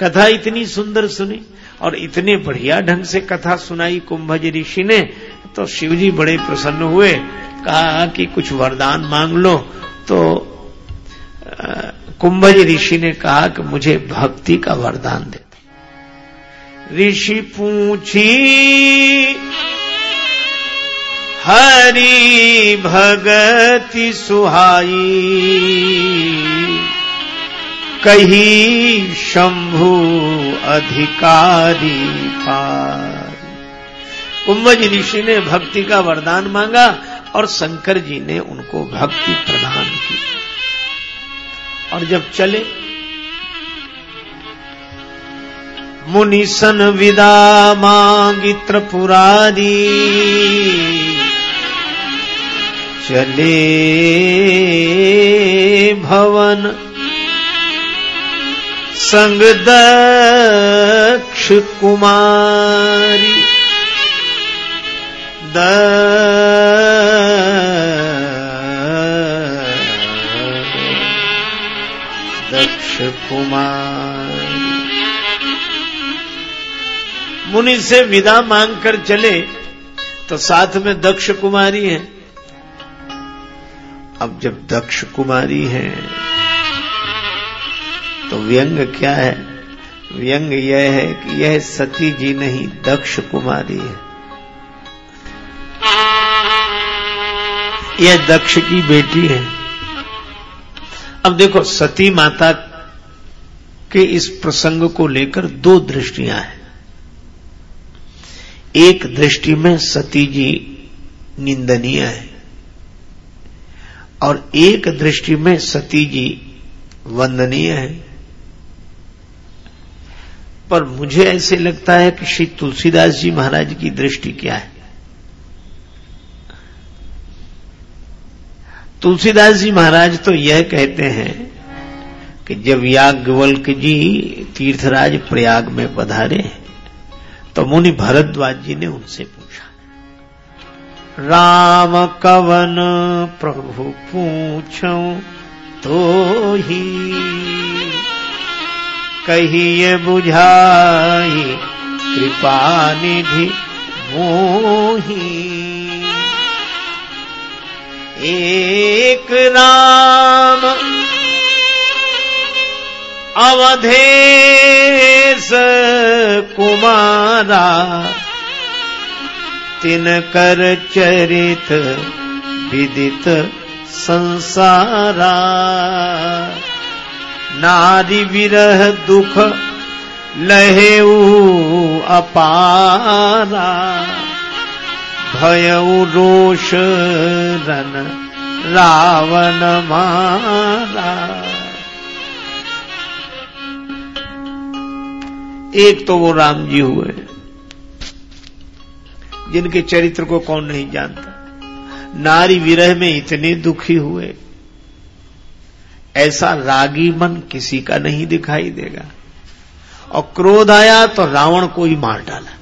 कथा इतनी सुंदर सुनी और इतने बढ़िया ढंग से कथा सुनाई कुंभज ऋषि ने तो शिवजी बड़े प्रसन्न हुए, कहा कि कुछ वरदान मांग लो। तो कुंभज ऋषि ने कहा कि मुझे भक्ति का वरदान दे। ऋषि पूछी हरि भगति सुहाई। कही शंभु अधिकारी पार। कुंभज ऋषि ने भक्ति का वरदान मांगा और शंकर जी ने उनको भक्ति प्रदान की। और जब चले मुनिसन विदा मांगी त्रिपुरारी। चले भवन। संग दक्ष कुमारी। दक्ष कुमारी। मुनि से विदा मांगकर चले तो साथ में दक्ष कुमारी है। अब जब दक्ष कुमारी है तो व्यंग क्या है? व्यंग यह है कि यह सती जी नहीं, दक्ष कुमारी है। यह दक्ष की बेटी है। अब देखो, सती माता के इस प्रसंग को लेकर दो दृष्टियाँ हैं। एक दृष्टि में सती जी निंदनीय है। और एक दृष्टि में सती जी वंदनीय है। पर मुझे ऐसे लगता है कि श्री तुलसीदास जी महाराज की दृष्टि क्या है? तुलसीदास जी महाराज तो यह कहते हैं कि जब याज्ञवल्क जी तीर्थराज प्रयाग में पधारे तो मुनि भरद्वाज जी ने उनसे पूछा राम कवन प्रभु पूछो तो ही। कहिए बुझाई कृपा निधि मोही। एक राम अवधेश कुमारा तिन कर चरित विदित संसारा। नारी विरह दुख लहेऊ अपारा। भयऊ रोष रन रावण मारा। एक तो वो राम जी हुए। जिनके चरित्र को कौन नहीं जानता। नारी विरह में इतने दुखी हुए। ऐसा रागी मन किसी का नहीं दिखाई देगा। और क्रोध आया तो रावण को ही मार डाला।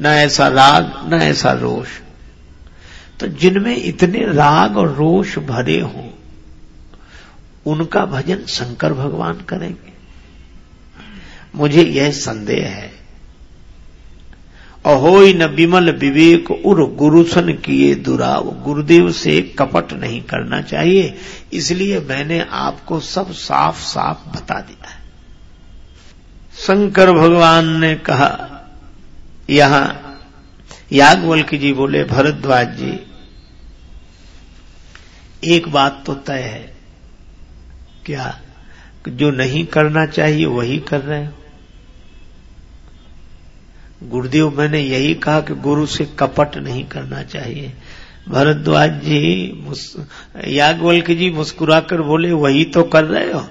न ऐसा राग, न ऐसा रोष। तो जिनमें इतने राग और रोष भरे हों, उनका भजन शंकर भगवान करेंगे। मुझे यह संदेह है अहोई न विमल विवेक, उर गुरुसन किए दुराव। गुरुदेव से कपट नहीं करना चाहिए, इसलिए मैंने आपको सब साफ़ साफ़ बता दिया है। शंकर भगवान ने कहा, यहाँ याज्ञवल्क जी बोले, भरद्वाज जी, एक बात तो तय है, क्या जो नहीं करना चाहिए वही कर रहे हो? गुरुदेव, मैंने यही कहा कि गुरु से कपट नहीं करना चाहिए। भरद्वाज जी याज्ञवल्क जी मुस्कुराकर बोले, वही तो कर रहे हो?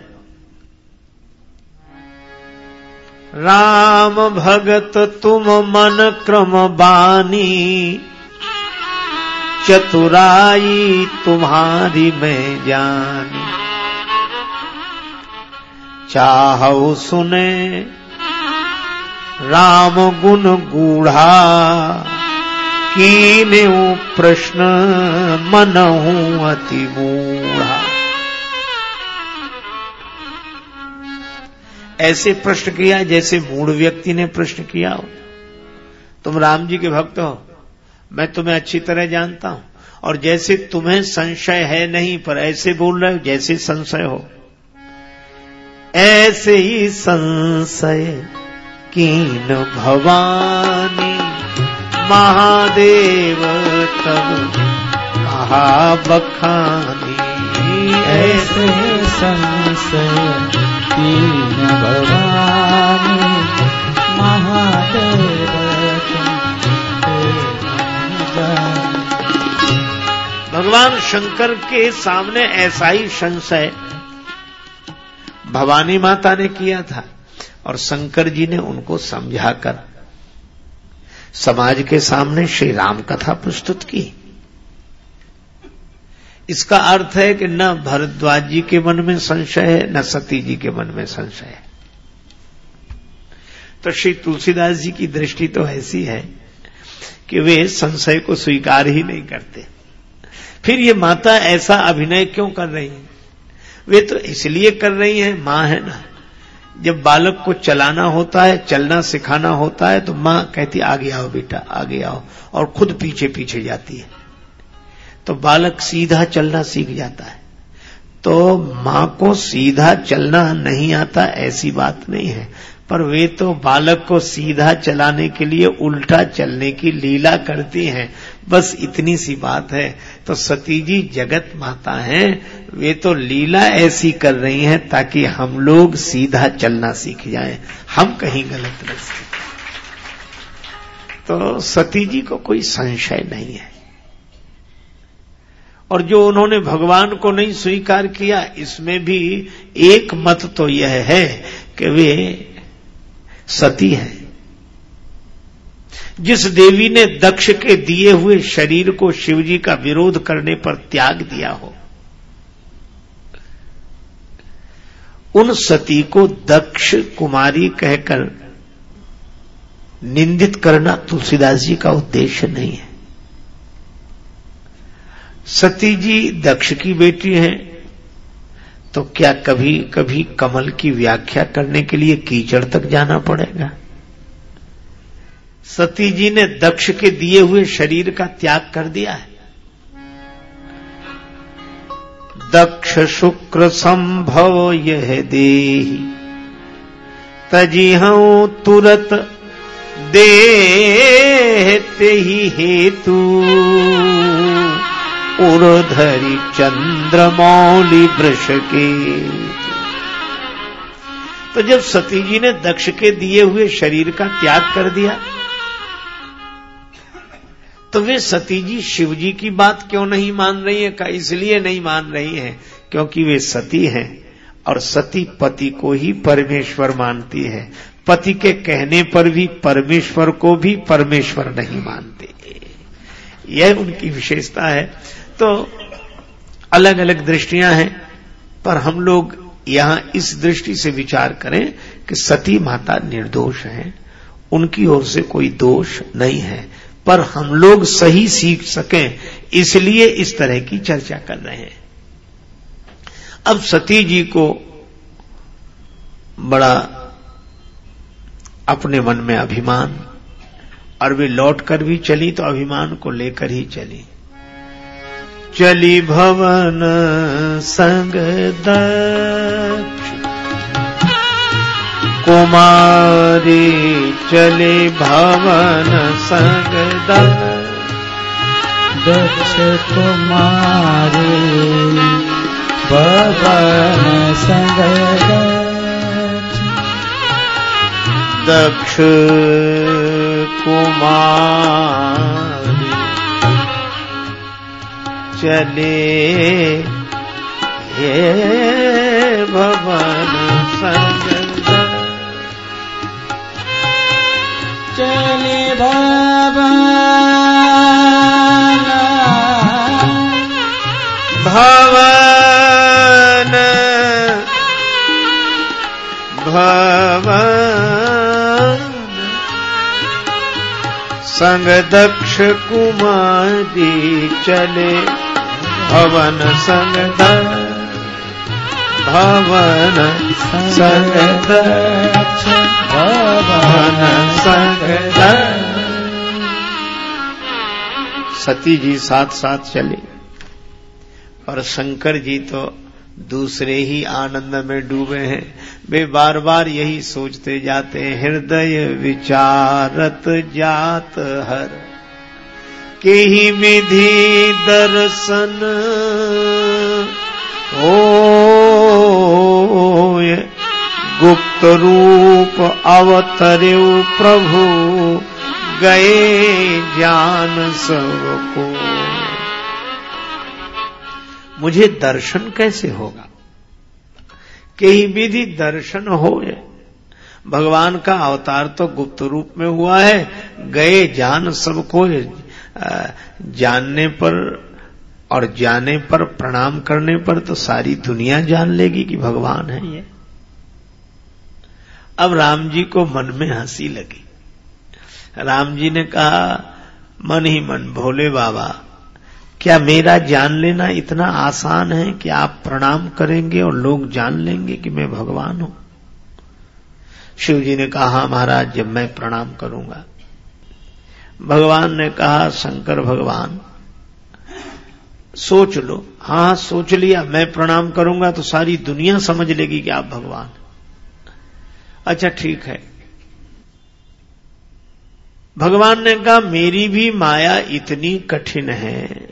राम भगत, तुम मन क्रम बानी। चतुराई तुम्हारी मैं जानी। चाहो सुने राम गुण गूढ़ा की कीने प्रश्न मन हूँ अति बूढ़ा ऐसे प्रश्न किया जैसे मूढ़ व्यक्ति ने प्रश्न किया हो। तुम राम जी के भक्त हो, मैं तुम्हें अच्छी तरह जानता हूँ, और जैसे तुम्हें संशय है नहीं, पर ऐसे बोल रहे हो जैसे संशय हो। ऐसे ही संशय कीन भवानी महादेव तब महाबखानी ऐसे संशय कीन भवानी महादेव भगवान शंकर के सामने ऐसा ही संशय। भवानी माता ने किया था। और शंकर जी ने उनको समझाकर समाज के सामने श्री राम कथा प्रस्तुत की। इसका अर्थ है कि न भरद्वाज जी के मन में संशय है, न सती जी के मन में संशय है। तो श्री तुलसीदास जी की दृष्टि तो ऐसी है कि वे संशय को स्वीकार ही नहीं करते। फिर ये माता ऐसा अभिनय क्यों कर रही है? वे तो इसलिए कर रही हैं, माँ है ना। जब बालक को चलाना होता है, चलना सिखाना होता है तो माँ कहती, आगे आओ बेटा, आगे आओ। और खुद पीछे पीछे जाती है। तो बालक सीधा चलना सीख जाता है। तो माँ को सीधा चलना नहीं आता, ऐसी बात नहीं है। पर वे तो बालक को सीधा चलाने के लिए, उल्टा चलने की लीला करती हैं। बस इतनी सी बात है। तो सती जी जगत माता हैं, वे तो लीला ऐसी कर रही हैं ताकि हम लोग सीधा चलना सीख जाएँ। हम कहीं गलत रास्ते तो सती जी को कोई संशय नहीं है। और जो उन्होंने भगवान को नहीं स्वीकार किया, इसमें भी एक मत तो यह है कि वे सती है। जिस देवी ने दक्ष के दिए हुए शरीर को शिवजी का विरोध करने पर त्याग दिया हो, उन सती को दक्ष कुमारी कहकर निंदित करना तुलसीदास जी का उद्देश्य नहीं है। सती जी दक्ष की बेटी हैं तो क्या कभी कभी कमल की व्याख्या करने के लिए कीचड़ तक जाना पड़ेगा? सती जी ने दक्ष के दिए हुए शरीर का त्याग कर दिया है। दक्ष शुक्र संभव यह देही। हूँ तुरत देते ही हेतु। उर्धरी चंद्रमौली वृष के। तो जब सती जी ने दक्ष के दिए हुए शरीर का त्याग कर दिया तो वे सती जी शिव जी की बात क्यों नहीं मान रही है? का इसलिए नहीं मान रही है? क्योंकि वे सती हैं और सती पति को ही परमेश्वर मानती है। पति के कहने पर भी परमेश्वर को भी परमेश्वर नहीं मानते। यह उनकी विशेषता है। तो अलग अलग दृष्टियाँ हैं, पर हम लोग यहाँ इस दृष्टि से विचार करें कि सती माता निर्दोष है, उनकी ओर से कोई दोष नहीं है। पर हम लोग सही सीख सकें, इसलिए इस तरह की चर्चा कर रहे हैं। अब सती जी को बड़ा अपने मन में अभिमान, और वे लौट कर भी चली तो अभिमान को लेकर ही चली। चली भवन संग दक्ष कुमारी चले भवन संग दक्ष कुमारी भवन संग दक्ष कुमार चले हे भवन संग चले भवन भवन। भवन। संग दक्ष कुमारी चले। भवन संग भवन संग दक्ष। भवन सती जी साथ साथ चले और शंकर जी तो दूसरे ही आनंद में डूबे हैं वे बार बार यही सोचते जाते हैं हृदय विचारत जात हर के ही विधि दर्शन ओ गुप्त रूप अवतरे प्रभु गए ज्ञान सबको मुझे दर्शन कैसे होगा? कई विधि दर्शन हो, भगवान का अवतार तो गुप्त रूप में हुआ है गए जान सबको जानने पर और जाने पर, प्रणाम करने पर तो सारी दुनिया जान लेगी कि भगवान है ये। अब राम जी को मन में हँसी लगी। राम जी ने कहा, मन ही मन, भोले बाबा, क्या मेरा जान लेना इतना आसान है कि आप प्रणाम करेंगे और लोग जान लेंगे कि मैं भगवान हूँ? शिव जी ने कहा हाँ महाराज, जब मैं प्रणाम करूँगा। भगवान ने कहा, शंकर भगवान, सोच लो। हाँ, सोच लिया, मैं प्रणाम करूँगा तो सारी दुनिया समझ लेगी कि आप भगवान अच्छा ठीक है। भगवान ने कहा, मेरी भी माया इतनी कठिन है।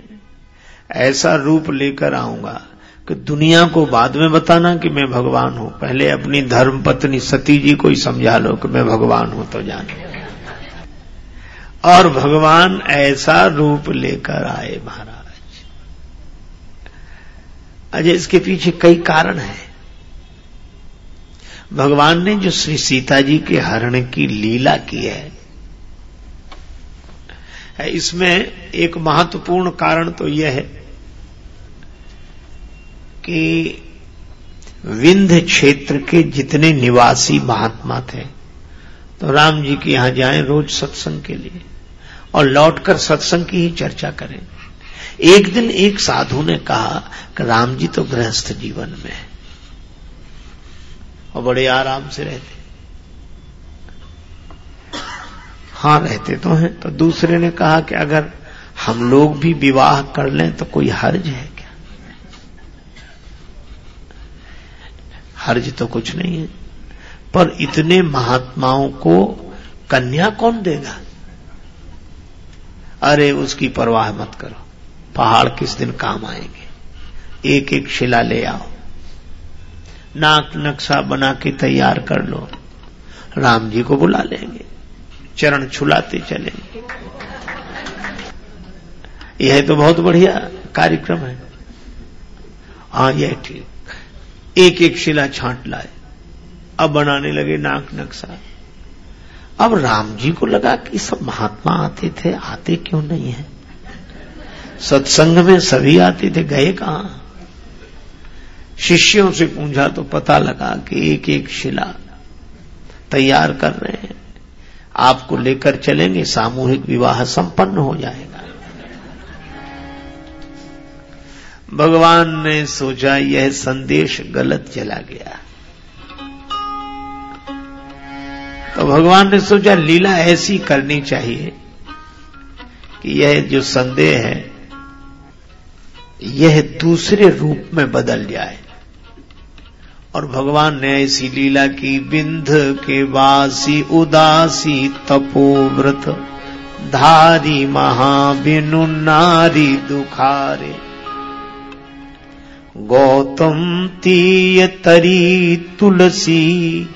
ऐसा रूप लेकर आऊँगा कि दुनिया को बाद में बताना कि मैं भगवान हूँ। पहले अपनी धर्म पत्नी सती जी को ही समझा लो कि मैं भगवान हूँ तो जाने। और भगवान ऐसा रूप लेकर आए महाराज। अजय, इसके पीछे कई कारण हैं। भगवान ने जो श्री सीता जी के हरण की लीला की है इसमें एक महत्वपूर्ण कारण तो यह है कि विंध्य क्षेत्र के जितने निवासी महात्मा थे तो राम जी के यहाँ जाएँ रोज सत्संग के लिए और लौटकर सत्संग की ही चर्चा करें। एक दिन एक साधु ने कहा कि राम जी तो गृहस्थ जीवन में है। और बड़े आराम से रहते। हाँ, रहते तो हैं तो दूसरे ने कहा कि अगर हम लोग भी विवाह कर लें तो कोई हर्ज है क्या? हर्ज तो कुछ नहीं है, पर इतने महात्माओं को कन्या कौन देगा? अरे, उसकी परवाह मत करो, पहाड़ किस दिन काम आएँगे? एक एक शिला ले आओ। नाक नक्शा बना के तैयार कर लो। राम जी को बुला लेंगे। चरण छुलाते चलेंगे यह तो बहुत बढ़िया कार्यक्रम है। हाँ यह ठीक। एक एक शिला छांट लाए। अब बनाने लगे नाक नक्शा। अब राम जी को लगा कि सब महात्मा आते थे, आते क्यों नहीं है? सत्संग में सभी आते थे, गए कहाँ? शिष्यों से पूछा तो पता लगा कि एक एक शिला तैयार कर रहे हैं। आपको लेकर चलेंगे, सामूहिक विवाह संपन्न हो जाएगा। भगवान ने सोचा यह संदेश गलत चला गया। तो भगवान ने सोचा लीला ऐसी करनी चाहिए कि यह जो संदेह है, यह दूसरे रूप में बदल जाए। और भगवान ने ऐसी लीला की, बिंध के वासी, उदासी तपोव्रत, धारी महाबिनु, नारी दुखारे। गौतम तीय तरी तुलसी,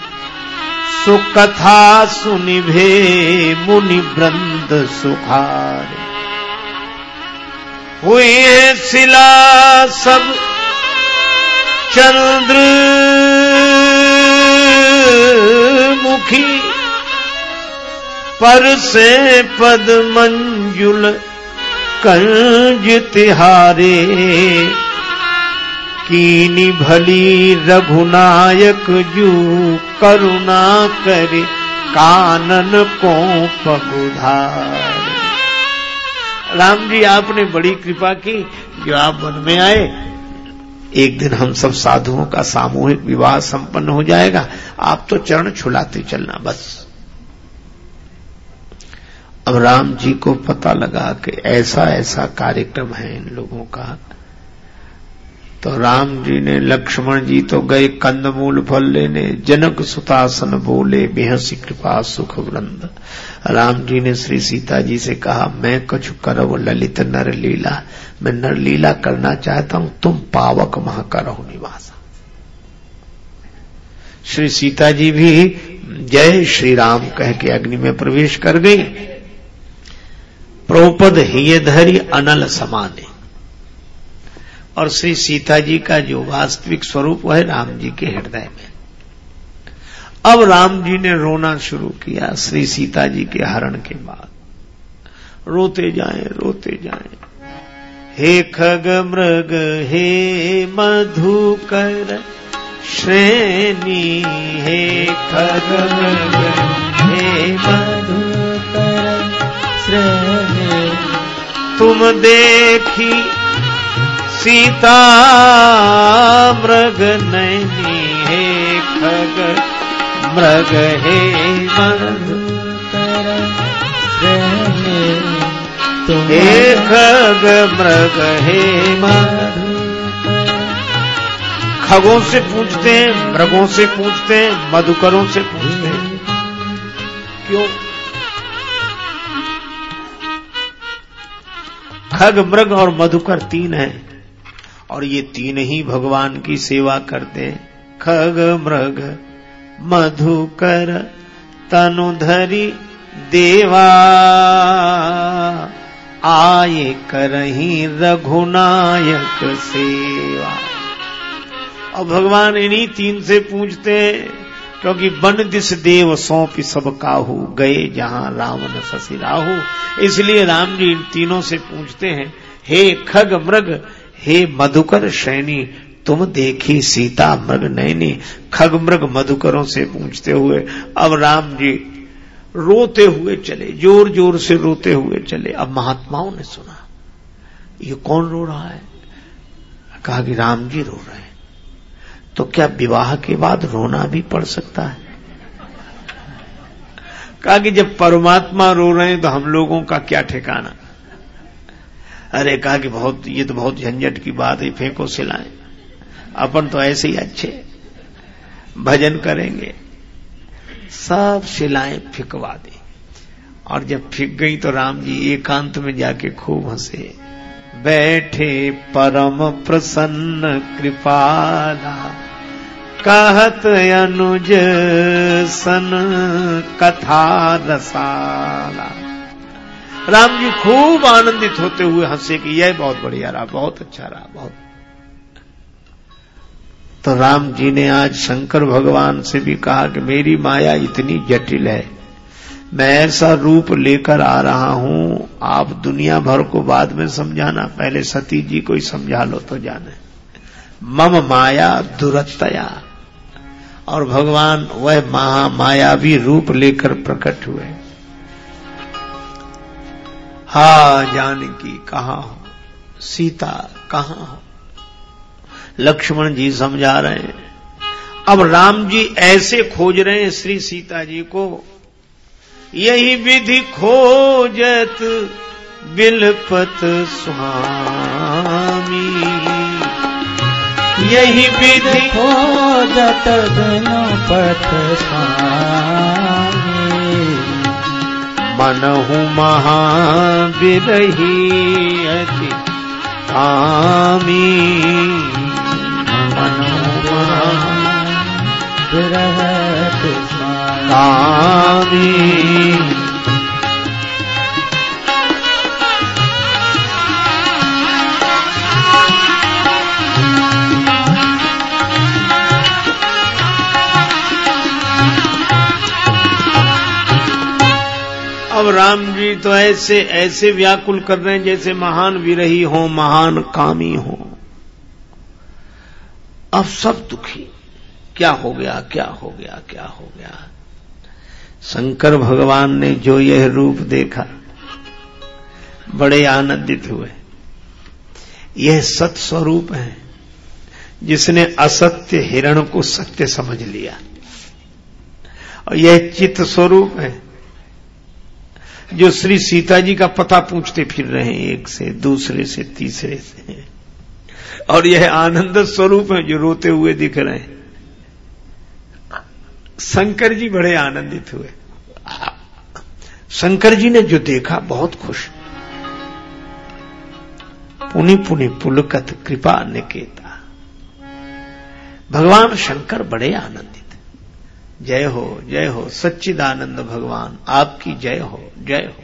सुकथा सुनिभे मुनि वृंद सुखारे। हुए शिला सब चंद्र मुखी पर से पद मंजुल कंज तिहारे कीनी भली रघुनायक जू करुणा करे कानन को पगुधार। राम जी, आपने बड़ी कृपा की जो आप वन में आए एक दिन हम सब साधुओं का सामूहिक विवाह संपन्न हो जाएगा। आप तो चरण छुलाते चलना, बस। अब राम जी को पता लगा कि ऐसा ऐसा कार्यक्रम है इन लोगों का। तो राम जी ने, लक्ष्मण जी तो गए कंदमूल फल लेने, जनक सुतासन बोले, बेहसी कृपा, सुख वृंद। राम जी ने श्री सीता जी से कहा, मैं कछु करव ललित नर लीला, मैं नर लीला करना चाहता हूँ, तुम पावक महा करो निवास। श्री सीता जी भी जय श्री राम कह के अग्नि में प्रवेश कर गई। प्रोपद हिय धरी अनल समाने। और श्री सीता जी का जो वास्तविक स्वरूप वह राम जी के हृदय में। अब राम जी ने रोना शुरू किया श्री सीता जी के हरण के बाद। रोते जाए रोते जाए। हे खग मृग, हे मधुकर, श्रेणी, हे खग मृग, हे मधुकर, श्रेणी। तुम देखी सीता मृग नहीं हे खग मृग हे हे खग, मृग हे खगों से पूछते हैं, मृगों से पूछते हैं, मधुकरों से पूछते हैं। क्यों? खग, मृग और मधुकर तीन हैं। और ये तीन ही भगवान की सेवा करते। हैं खग मृग, मधुकर, तनुधरी, देवा आए करही रघुनायक सेवा। और भगवान इन्हीं तीन से पूछते हैं, क्योंकि बन दिस देव सौंप सब काहू, गए जहाँ रावण ससी राहु। इसलिए राम जी इन तीनों से पूछते हैं, हे खग मृग हे मधुकर श्रेणी तुम देखी सीता मृग नैनी खग मृग मधुकरों से पूछते हुए, अब राम जी रोते हुए चले ज़ोर ज़ोर से रोते हुए चले। अब महात्माओं ने सुना, ये कौन रो रहा है? कहा कि राम जी रो रहे हैं। तो क्या विवाह के बाद रोना भी पड़ सकता है? कहा कि जब परमात्मा रो रहे हैं तो हम लोगों का क्या ठिकाना? अरे कहा कि बहुत, ये तो बहुत झंझट की बात है, फेंको सिलाएँ। अपन तो ऐसे ही अच्छे। भजन करेंगे। सब सिलाएँ फिकवा दी। और जब फिक गई तो राम जी एकांत में जाके खूब हंसे। बैठे परम प्रसन्न कृपाला। कहत अनुज सन कथा रसाला। राम जी खूब आनंदित होते हुए हंसे कि यह बहुत बढ़िया रहा, बहुत अच्छा रहा, बहुत। तो राम जी ने आज शंकर भगवान से भी कहा कि मेरी माया इतनी जटिल है, मैं ऐसा रूप लेकर आ रहा हूँ, आप दुनिया भर को बाद में समझाना, पहले सती जी को ही समझा लो तो जाने। मम माया दुरतया, और भगवान वह महामायावी रूप लेकर प्रकट हुए। हा जानकी कहा हो? सीता कहा हो? लक्ष्मण जी समझा रहे हैं। अब राम जी ऐसे खोज रहे हैं श्री सीता जी को। यही विधि खोजत बिलपत स्वामी। यही विधि खोजत बिलपत स्वामी। मनहु महाविरही अति कामी मनहु स्वामी कामी अब राम जी तो ऐसे ऐसे व्याकुल कर रहे हैं जैसे महान विरही हो, महान कामी हो। अब सब दुखी। क्या हो गया, क्या हो गया, क्या हो गया? शंकर भगवान ने जो यह रूप देखा, बड़े आनंदित हुए। यह सत स्वरूप है, जिसने असत्य हिरण को सत्य समझ लिया। और यह चित्त स्वरूप है जो श्री सीता जी का पता पूछते फिर रहे हैं, एक से, दूसरे से, तीसरे से। और यह आनंद स्वरूप है जो रोते हुए दिख रहे हैं। शंकर जी बड़े आनंदित हुए। शंकर जी ने जो देखा, बहुत खुश। पुनि पुनि पुलकत कृपा निकेता। भगवान शंकर बड़े आनंदित जय हो जय हो, सच्चिदानंद भगवान, आपकी जय हो जय हो।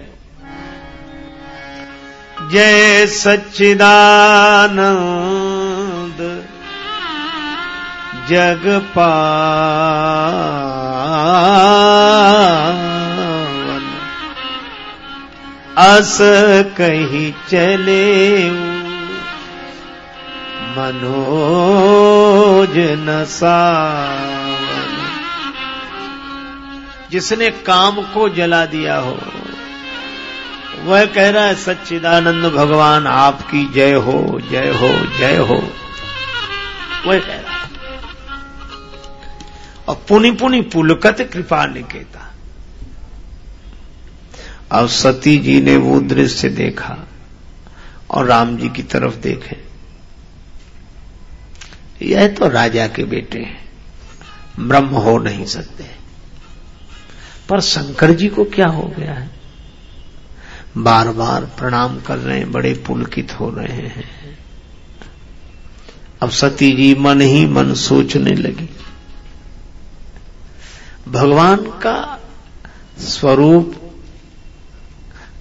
जय सच्चिदानंद, जग पावन। अस कही चले मनोज नसावन जिसने काम को जला दिया हो। वह कह रहा है, सच्चिदानंद भगवान, आपकी जय हो जय हो जय हो। वह कह रहा है। और पुनि पुनि पुलकत कृपा निकेता। अब सती जी ने वो दृश्य देखा और राम जी की तरफ़ देखे। यह तो राजा के बेटे हैं। ब्रह्म हो नहीं सकते। पर शंकर जी को क्या हो गया है? बार बार प्रणाम कर रहे हैं, बड़े पुलकित हो रहे हैं। अब सती जी मन ही मन सोचने लगी। भगवान का स्वरूप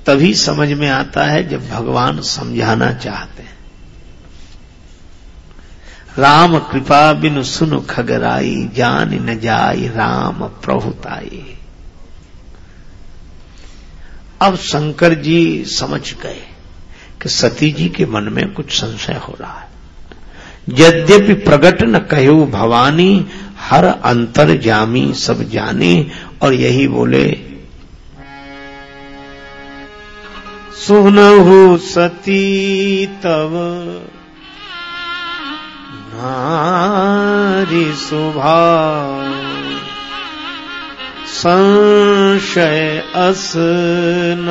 तभी समझ में आता है जब भगवान समझाना चाहते हैं। राम कृपा बिन सुन खगराई, जान न जाई राम प्रभुताई अब शंकर जी समझ गए कि सती जी के मन में कुछ संशय हो रहा है। यद्यपि प्रकट न कहो भवानी, हर अंतर जामी, सब जाने, और यही बोले, सुनहु सती तव नारी सुभा संशय अस न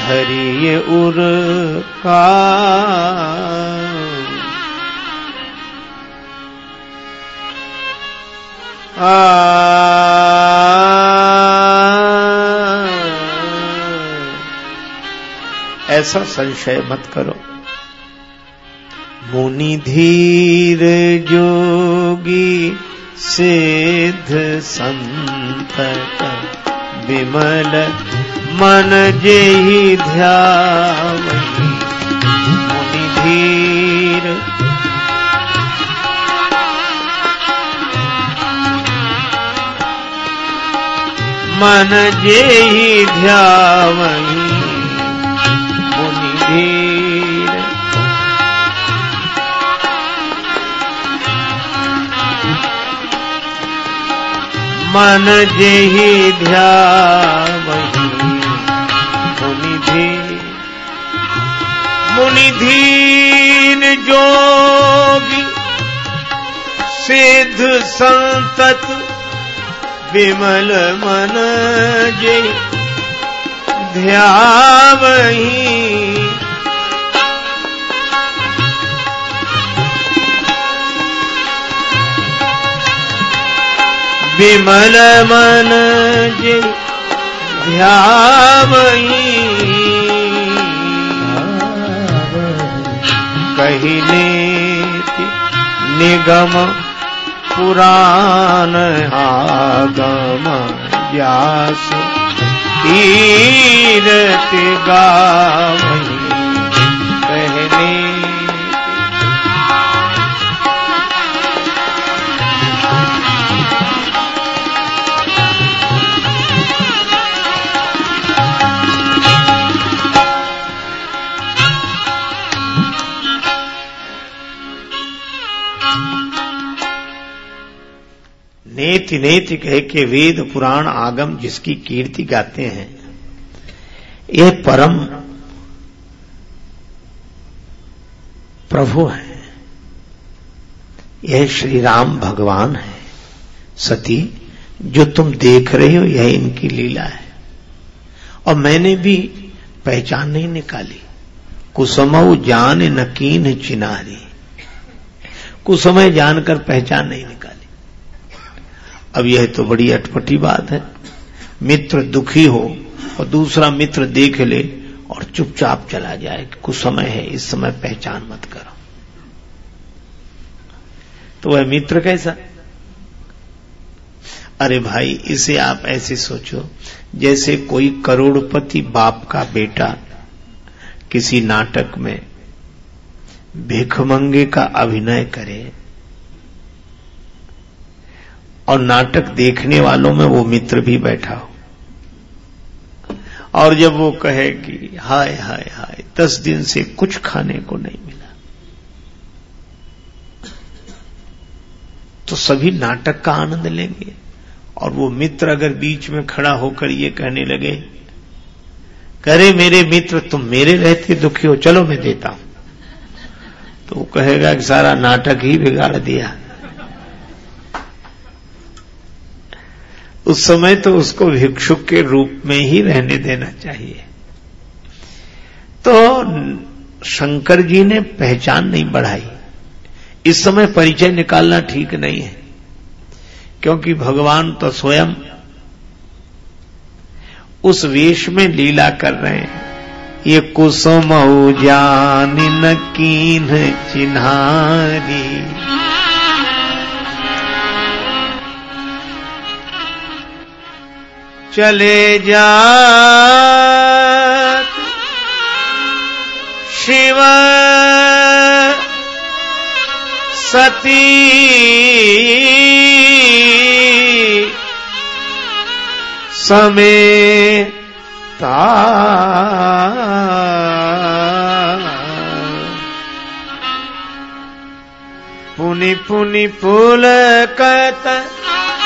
धरिय उर का। ऐसा संशय मत करो। मुनि धीर जोगी सिद्ध संत विमल मन जेहि ध्यावही मुनि धीर मन जेहि ध्यावही मुनि धीर मन जेहि ध्यावही। मुनि धीर मुनि धीर जोगी सिद्ध संतत विमल मन जे ध्यावही। विमल मन जे ध्यावही कहिने निगम पुराण आगम व्यास तीरथ गावही नेति नेति कह के वेद पुराण आगम जिसकी कीर्ति गाते हैं यह परम प्रभु है। यह श्री राम भगवान है। सती, जो तुम देख रहे हो, यह इनकी लीला है। और मैंने भी पहचान नहीं निकाली। कुसमऊ जान नकीन चिनारी। कुसमय जानकर पहचान नहीं निकाली। अब यह तो बड़ी अटपटी बात है। मित्र दुखी हो और दूसरा मित्र देख ले और चुपचाप चला जाए। कुछ समय है, इस समय पहचान मत करो। तो वह मित्र कैसा? अरे भाई, इसे आप ऐसे सोचो, जैसे कोई करोड़पति बाप का बेटा किसी नाटक में भिखमंगे का अभिनय करे। और नाटक देखने वालों में वो मित्र भी बैठा हो। और जब वो कहे कि, हाय हाय हाय, दस दिन से कुछ खाने को नहीं मिला। तो सभी नाटक का आनंद लेंगे। और वो मित्र अगर बीच में खड़ा होकर ये कहने लगे, करे मेरे मित्र, तुम मेरे रहते दुखी हो, चलो मैं देता हूँ। तो वो कहेगा कि, सारा नाटक ही बिगाड़ दिया। उस समय तो उसको भिक्षुक के रूप में ही रहने देना चाहिए। तो शंकर जी ने पहचान नहीं बढ़ाई। इस समय परिचय निकालना ठीक नहीं है, क्योंकि भगवान तो स्वयं उस वेश में लीला कर रहे हैं। ये कुसुम जान न चिन्हारी। चले जा शिव सती। समेता। पुनि पुनि पुल पुलकत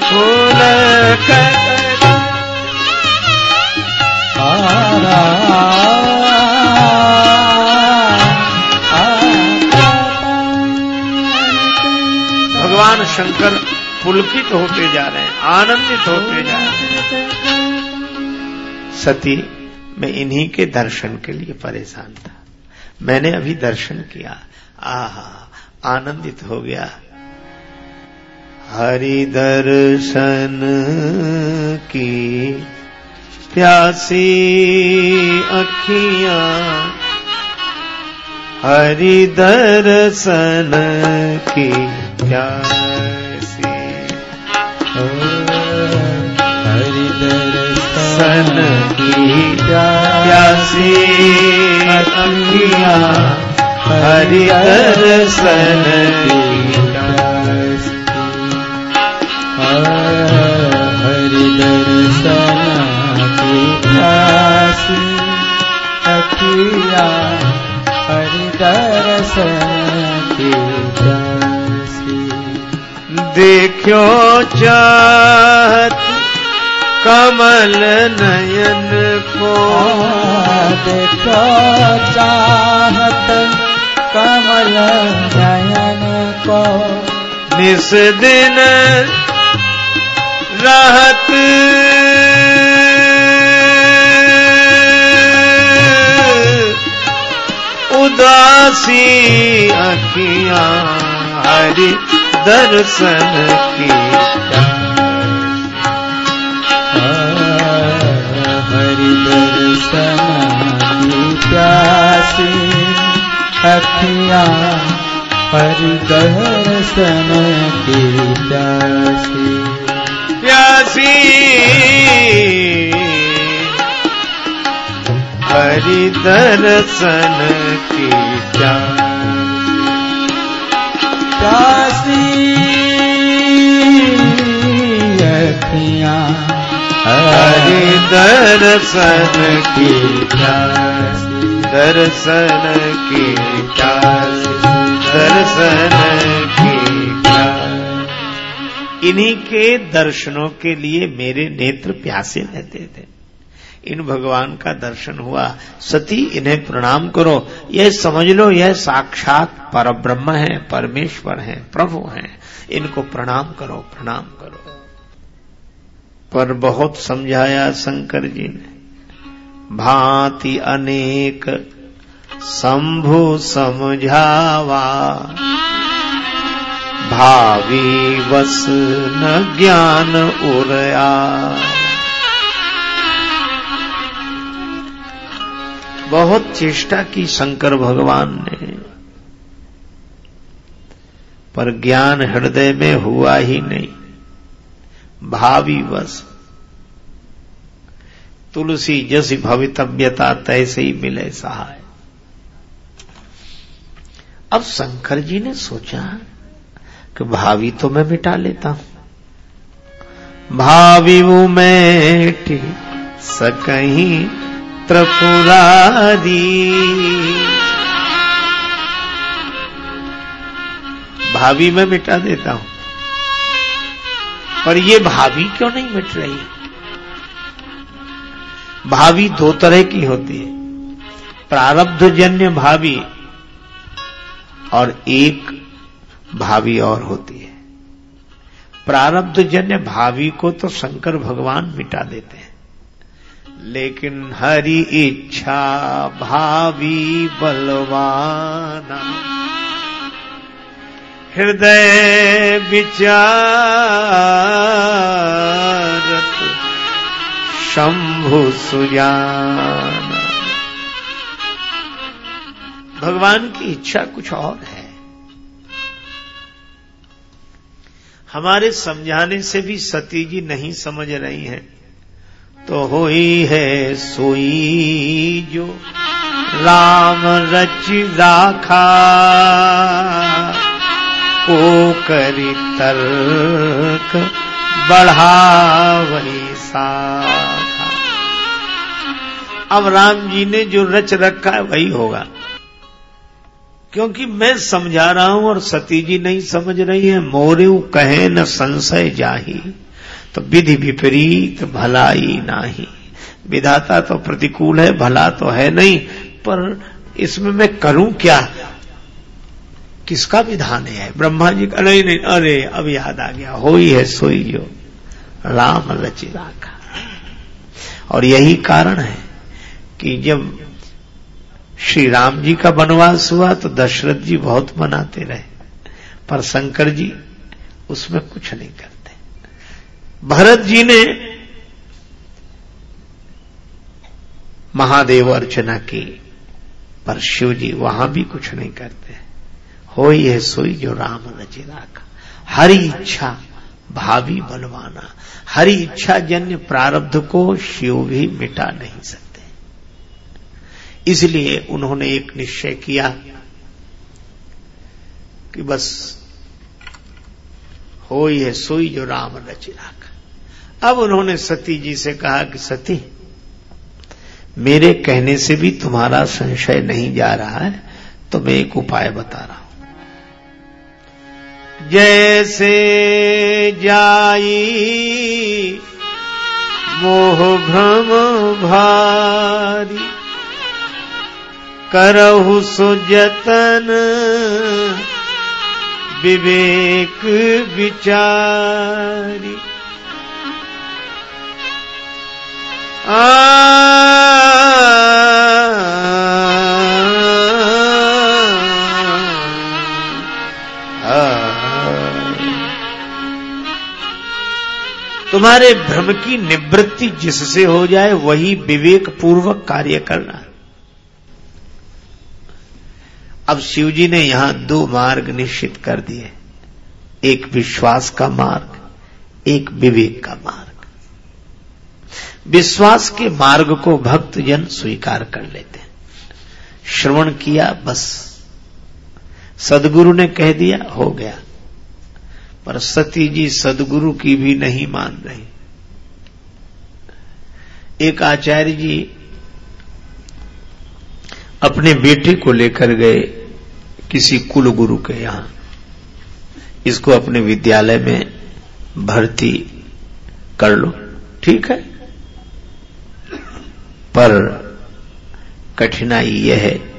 फूल भगवान शंकर पुलकित होते जा रहे हैं, आनंदित होते जा रहे हैं। सती, मैं इन्हीं के दर्शन के लिए परेशान था। मैंने अभी दर्शन किया। आहा, आनंदित हो गया। हरि दर्शन की प्यासी अखियाँ। हरि दर्शन की प्यासी। हरि सन की प्यासी अखियाँ। हरि दर्शन की हरि दर्शन की अखिया हरि दर्शन देखो चाहत कमल नयन को। देखो चाहत कमल नयन को। निस दिन रहत। उदासी अखियाँ हरि दर्शन की हरि दर्शन की अखियाँ हरि दर्शन की प्यासी। प्यासी हरि दर्शन की अखियाँ हरि दर्शन की प्यासी दर्शन की दर्शन की इन्हीं के दर्शनों के लिए मेरे नेत्र प्यासे रहते थे। इन भगवान का दर्शन हुआ। सती, इन्हें प्रणाम करो। यह समझ लो, यह साक्षात पर ब्रह्म है, परमेश्वर है, प्रभु है। इनको प्रणाम करो प्रणाम करो। पर बहुत समझाया शंकर जी ने। भांति अनेक शंभु समझावा। भावी वस न ज्ञान उरया। बहुत चेष्टा की शंकर भगवान ने, पर ज्ञान हृदय में हुआ ही नहीं। भावी वस, तुलसी जैसी भवितव्यता तैसे ही मिले सहाय। अब शंकर जी ने सोचा कि भावी तो मैं मिटा लेता हूँ। भावी वो मैं सकहीं त्रिपुरारी भावी मैं मिटा देता हूँ। पर ये भावी क्यों नहीं मिट रही? भावी दो तरह की होती है। प्रारब्ध जन्य भावी और एक भावी और होती है। प्रारब्ध जन्य भावी को तो शंकर भगवान मिटा देते हैं। लेकिन हरि इच्छा भावी बलवाना। हृदय विचारत शंभु सुजान। भगवान की इच्छा कुछ और है। हमारे समझाने से भी सती जी नहीं समझ रही हैं। तो होई है सोई जो राम रच राखा, को करी तर्क वही साखा। अब राम जी ने जो रच रखा है, वही होगा। क्योंकि मैं समझा रहा हूँ और सती जी नहीं समझ रही है मोरे कहे न संशय जाही तो विधि विपरीत भलाई नाही। विधाता तो प्रतिकूल है, भला तो है नहीं, पर इसमें मैं करूँ क्या? किसका विधान है? ब्रह्मा जी का, नहीं नहीं, अरे, अब याद आ गया, हो ही है सोई जो राम रचिरा का और यही कारण है कि जब श्री राम जी का वनवास हुआ तो दशरथ जी बहुत मनाते रहे। पर शंकर जी उसमें कुछ नहीं करते। भरत जी ने महादेव अर्चना की, पर शिव जी वहाँ भी कुछ नहीं करते। हो यह सोई जो राम रचिरा का। हरी इच्छा, भावी बलवाना। हरी इच्छा जन्य प्रारब्ध को शिव भी मिटा नहीं सकते। इसलिए उन्होंने एक निश्चय किया कि बस हो है सोई जो राम रचिरा अब उन्होंने सती जी से कहा कि सती, मेरे कहने से भी तुम्हारा संशय नहीं जा रहा है तो मैं एक उपाय बता रहा हूँ। जैसे जाई मोह भ्रम भारी करहु सुजतन। विवेक विचारी। आ। तुम्हारे भ्रम की निवृत्ति जिससे हो जाए, वही विवेक पूर्वक कार्य करना। अब शिवजी ने यहाँ दो मार्ग निश्चित कर दिए। एक विश्वास का मार्ग, एक विवेक का मार्ग। विश्वास के मार्ग को भक्त जन स्वीकार कर लेते हैं। श्रवण किया, बस। सदगुरु ने कह दिया, हो गया। पर सती जी सदगुरु की भी नहीं मान रही। एक आचार्य जी अपने बेटे को लेकर गए। किसी कुल गुरु के यहाँ। इसको अपने विद्यालय में भर्ती कर लो। ठीक है? पर कठिनाई यह है,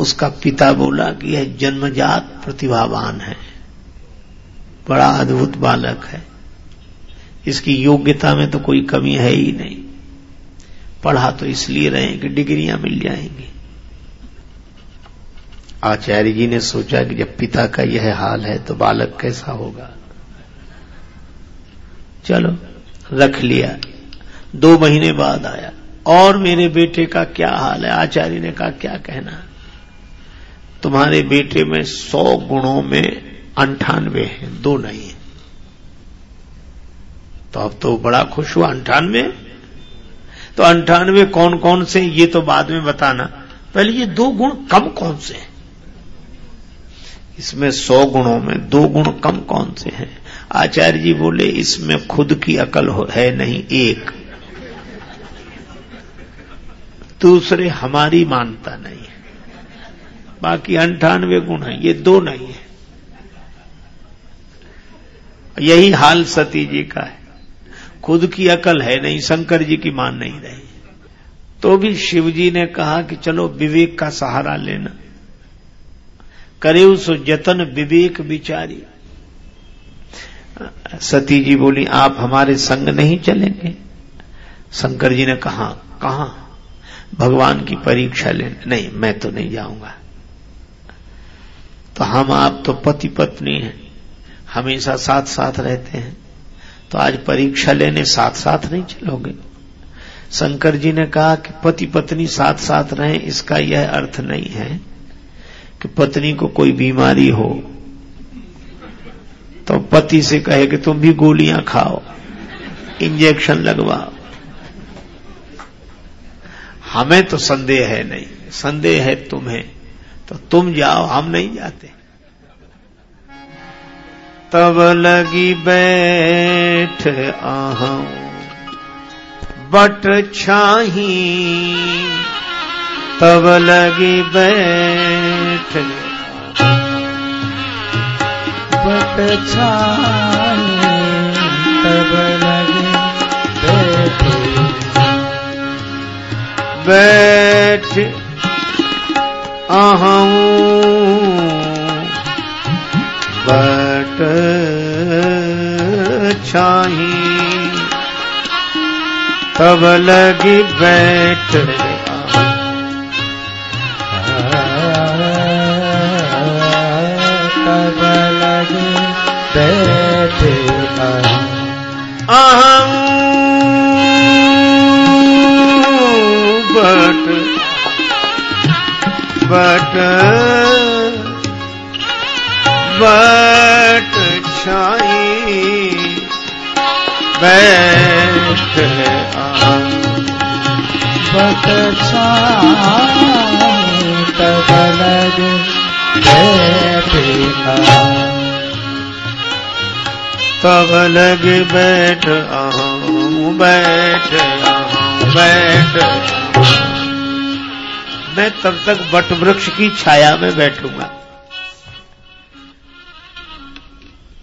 उसका पिता बोला कि यह जन्मजात प्रतिभावान है, बड़ा अद्भुत बालक है। इसकी योग्यता में तो कोई कमी है ही नहीं। पढ़ा तो इसलिए रहे कि डिग्रियाँ मिल जाएँगी। आचार्य जी ने सोचा कि जब पिता का यह हाल है तो बालक कैसा होगा? चलो, रख लिया। दो महीने बाद आया। और मेरे बेटे का क्या हाल है? आचार्य ने कहा, क्या कहना? तुम्हारे बेटे में सौ गुणों में अंठानवे हैं, दो नहीं है। तो अब तो बड़ा खुश हुआ, अंठानवे? तो अंठानवे कौन कौन से ये तो बाद में बताना। पहले ये दो गुण कम कौन से हैं? इसमें सौ गुणों में दो गुण कम कौन से हैं? आचार्य जी बोले, इसमें खुद की अकल है नहीं, एक। दूसरे हमारी मानता नहीं है। बाकी अंठानवे गुण है, ये दो नहीं है। यही हाल सती जी का है। खुद की अकल है नहीं, शंकर जी की मान नहीं रही। तो भी शिव जी ने कहा कि चलो विवेक का सहारा लेना। करे उस जतन विवेक विचारी। सती जी बोली, आप हमारे संग नहीं चलेंगे। शंकर जी ने कहा कहा? भगवान की परीक्षा लेने नहीं, मैं तो नहीं जाऊँगा। तो हम, आप तो पति पत्नी हैं, हमेशा साथ साथ रहते हैं। तो आज परीक्षा लेने साथ साथ नहीं चलोगे? शंकर जी ने कहा कि पति पत्नी साथ साथ रहें, इसका यह अर्थ नहीं है कि पत्नी को कोई बीमारी हो तो पति से कहे कि तुम भी गोलियाँ खाओ, इंजेक्शन लगवाओ। हमें तो संदेह है नहीं, संदेह है तुम्हें तो तुम जाओ, हम नहीं जाते। तब लगी बैठ आह बट छाही, तब लगी बैठ बट तब लगे बैठे। बट छाही तब लगी बैठ। अहं बट बट बट छाई बैठ अहं। बट छाए तब बैठे तब लग बैठ अहं बैठ बैठ। मैं तब तक बट वृक्ष की छाया में बैठूँगा।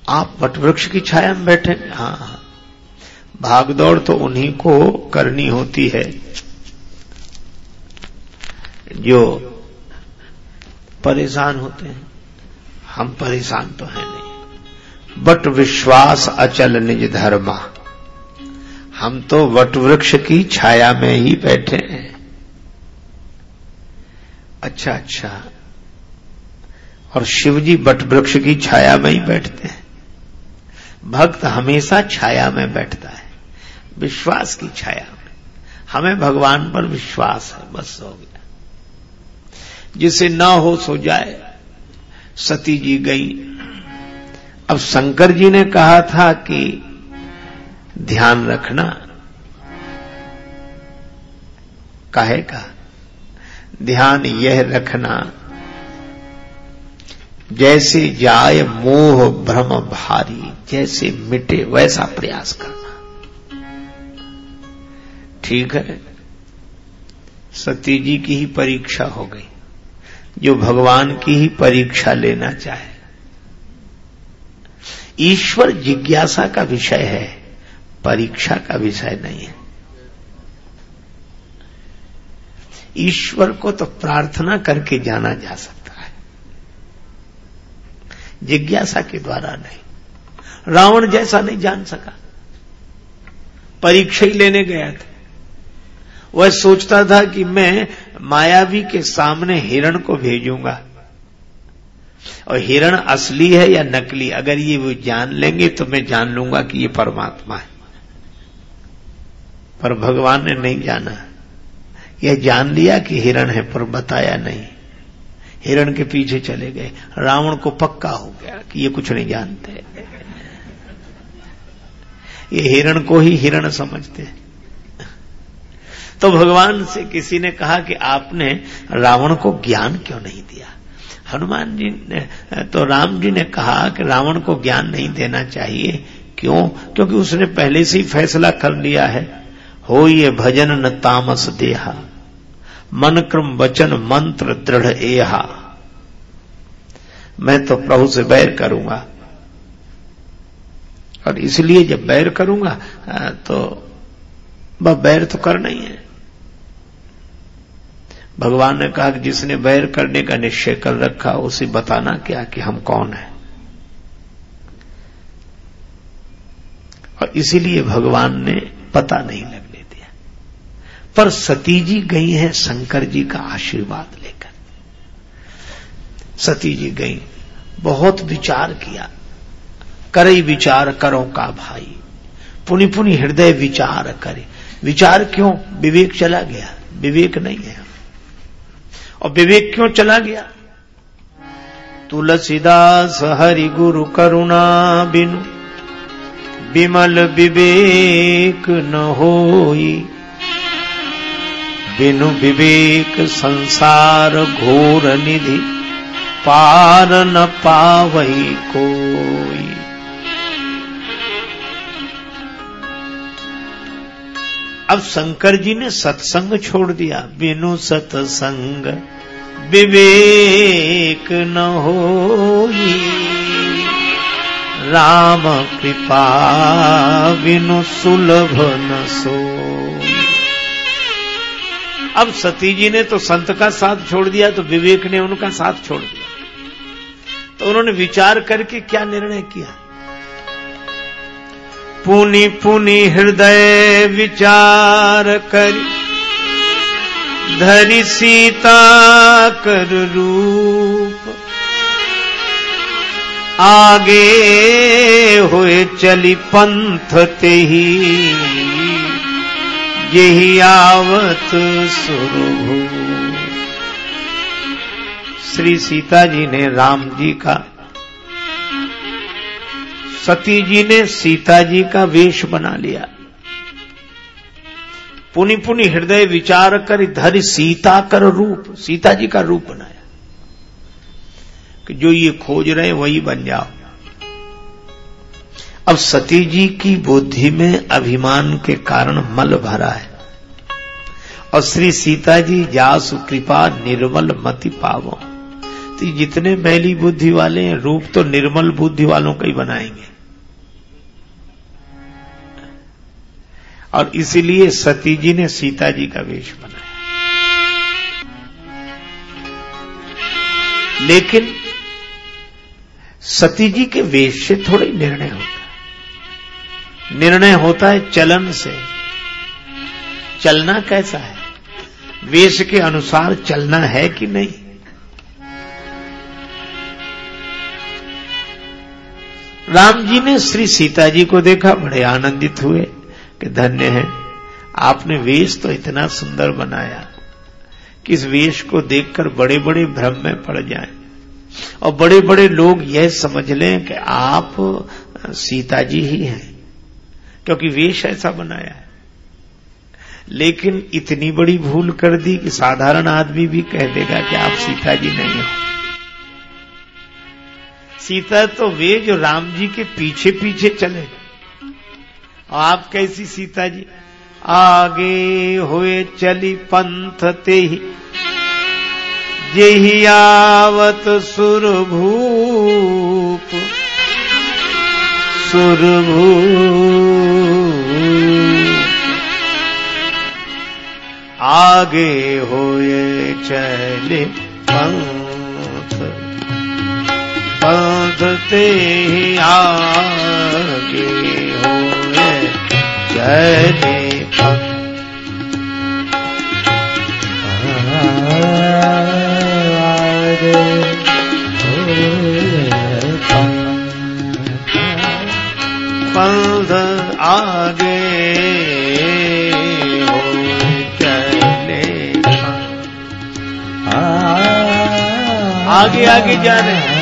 आप वट वृक्ष की छाया में बैठे? हाँ हाँ। भागदौड़ तो उन्हीं को करनी होती है। जो परेशान होते हैं, हम परेशान तो हैं। बट विश्वास अचल निज धर्मा हम तो वट वृक्ष की छाया में ही बैठे हैं। अच्छा अच्छा। और शिवजी बट वृक्ष की छाया में ही बैठते हैं। भक्त हमेशा छाया में बैठता है। विश्वास की छाया में। हमें भगवान पर विश्वास है, बस हो गया। जिसे न हो सो जाए, सती जी गई। अब शंकर जी ने कहा था कि ध्यान रखना। कहे का? ध्यान यह रखना, जैसे जाय मोह भ्रम भारी, जैसे मिटे वैसा प्रयास करना। ठीक है? सती जी की ही परीक्षा हो गई। जो भगवान की ही परीक्षा लेना चाहे। ईश्वर जिज्ञासा का विषय है, परीक्षा का विषय नहीं है। ईश्वर को तो प्रार्थना करके जाना जा सकता है। जिज्ञासा के द्वारा नहीं। रावण जैसा नहीं जान सका। परीक्षा ही लेने गया था। वह सोचता था कि मैं मायावी के सामने हिरण को भेजूँगा। और हिरण असली है या नकली? अगर ये वो जान लेंगे तो मैं जान लूँगा कि ये परमात्मा है। पर भगवान ने नहीं जाना। यह जान लिया कि हिरण है, पर बताया नहीं। हिरण के पीछे चले गए। रावण को पक्का हो गया कि ये कुछ नहीं जानते। ये हिरण को ही हिरण समझते। तो भगवान से किसी ने कहा कि आपने रावण को ज्ञान क्यों नहीं दिया? हनुमान जी ने तो राम जी ने कहा कि रावण को ज्ञान नहीं देना चाहिए। क्यों? क्योंकि उसने पहले से ही फैसला कर लिया है। हो ये भजन न तामस देहा, मन क्रम वचन मंत्र दृढ़ एहा। मैं तो प्रभु से बैर करूँगा। और इसलिए जब बैर करूँगा तो बैर तो करना ही है। भगवान ने कहा कि जिसने वैर करने का निश्चय कर रखा, उसे बताना क्या कि हम कौन हैं? और इसीलिए भगवान ने पता नहीं लगने दिया। पर सती जी गई हैं शंकर जी का आशीर्वाद लेकर। सती जी गई, बहुत विचार किया। करई विचार करो का भाई। पुनि पुनि हृदय विचार करे। विचार क्यों? विवेक चला गया। विवेक नहीं है। और विवेक क्यों चला गया? तुलसीदास हरि गुरु करुणा बिनु विमल विवेक न होई। बिनु विवेक संसार घोर निधि पार न पावई कोई। अब शंकर जी ने सत्संग छोड़ दिया, बिनु सत्संग विवेक न हो राम कृपा बिनु सुलभ न सो अब सती जी ने तो संत का साथ छोड़ दिया तो विवेक ने उनका साथ छोड़ दिया। तो उन्होंने विचार करके क्या निर्णय किया? पुनि पुनि हृदय विचार कर। धरि सीता कर रूप। आगे हुए चली पंथ ते ही यही आवत सुरभू। श्री सीता जी ने राम जी का सती जी ने सीता जी का वेश बना लिया। पुनि पुनि हृदय विचार कर धर सीता कर रूप, सीता जी का रूप बनाया। कि जो ये खोज रहे वही बन जाओ। अब सती जी की बुद्धि में अभिमान के कारण मल भरा है। और श्री सीता जी जासु कृपा निर्मल मति पावो। तो जितने मैली बुद्धि वाले हैं, रूप तो निर्मल बुद्धि वालों का ही बनाएँगे। और इसीलिए सती जी ने सीता जी का वेश बनाया। लेकिन सती जी के वेश से थोड़ा निर्णय होता है। निर्णय होता है चलन से। चलना कैसा है? वेश के अनुसार चलना है कि नहीं? राम जी ने श्री सीता जी को देखा, बड़े आनंदित हुए। कि धन्य है। आपने वेश तो इतना सुंदर बनाया कि इस वेश को देखकर बड़े बड़े भ्रम में पड़ जाएँ। और बड़े बड़े लोग यह समझ लें कि आप सीता जी ही हैं, क्योंकि वेश ऐसा बनाया है। लेकिन इतनी बड़ी भूल कर दी कि साधारण आदमी भी कह देगा कि आप सीता जी नहीं हो। सीता तो वे जो राम जी के पीछे पीछे चले। आप कैसी सीता जी? आगे हुए चली पंथ ते ही। जेही आवत सुरभूप। सुरभूप। आगे हुए चले पंथ। पंथ ते ही आगे हुए। चले पंथ पंथ आगे आगे रहे हैं।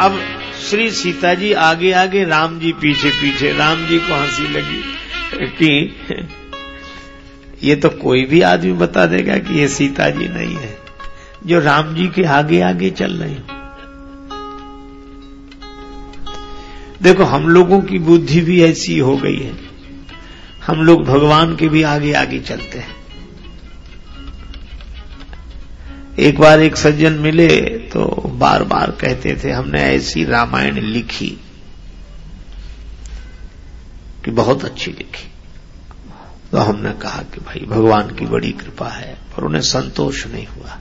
अब श्री सीता जी आगे आगे राम जी पीछे पीछे, राम जी को हँसी लगी। कि ये तो कोई भी आदमी बता देगा कि ये सीता जी नहीं है, जो राम जी के आगे आगे चल रहे हैं। देखो, हम लोगों की बुद्धि भी ऐसी हो गई है। हम लोग भगवान के भी आगे आगे चलते हैं। एक बार एक सज्जन मिले तो बार बार कहते थे, हमने ऐसी रामायण लिखी कि बहुत अच्छी लिखी। तो हमने कहा कि भाई, भगवान की बड़ी कृपा है, पर उन्हें संतोष नहीं हुआ।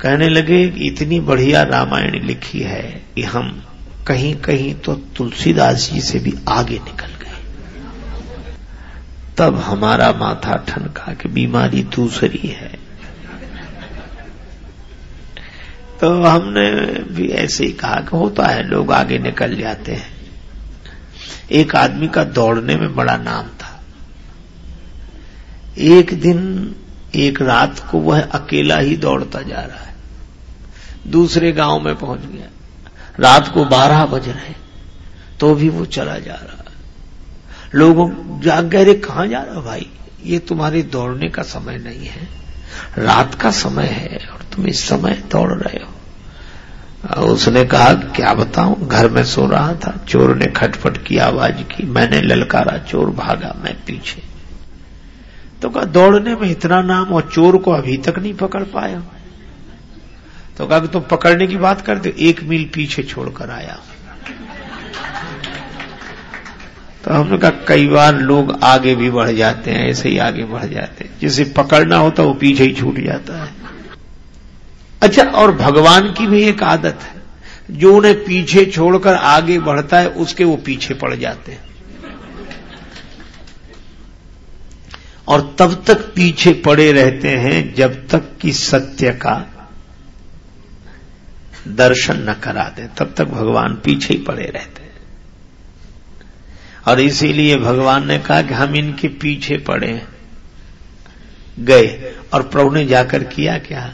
कहने लगे कि इतनी बढ़िया रामायण लिखी है कि हम कहीं कहीं तो तुलसीदास जी से भी आगे निकल गए। तब हमारा माथा ठनका कि बीमारी दूसरी है। तो हमने भी ऐसे ही कहा कि होता है, लोग आगे निकल जाते हैं। एक आदमी का दौड़ने में बड़ा नाम था। एक दिन, एक रात को वह अकेला ही दौड़ता जा रहा है। दूसरे गाँव में पहुँच गया। रात को बारह बज रहे तो भी वो चला जा रहा है। लोगों जाग गए रे कहाँ जा रहा भाई? ये तुम्हारे दौड़ने का समय नहीं है। रात का समय है और तुम इस समय दौड़ रहे हो। उसने कहा, क्या बताऊँ? घर में सो रहा था। चोर ने खटपट की आवाज़ की। मैंने ललकारा, चोर भागा, मैं पीछे। तो कहा, दौड़ने में इतना नाम और चोर को अभी तक नहीं पकड़ पाया। तो कहा तुम तो पकड़ने की बात करते, एक मील पीछे छोड़कर आया। तो हमने कहा कई बार लोग आगे भी बढ़ जाते हैं, ऐसे ही आगे बढ़ जाते हैं। जिसे पकड़ना होता वो पीछे ही छूट जाता है। अच्छा और भगवान की भी एक आदत है। जो उन्हें पीछे छोड़कर आगे बढ़ता है, उसके वो पीछे पड़ जाते हैं। और तब तक पीछे पड़े रहते हैं, जब तक कि सत्य का दर्शन न करा दे। तब तक भगवान पीछे ही पड़े रहते हैं। और इसीलिए भगवान ने कहा कि हम इनके पीछे पड़े गए और प्रभु ने जाकर किया क्या?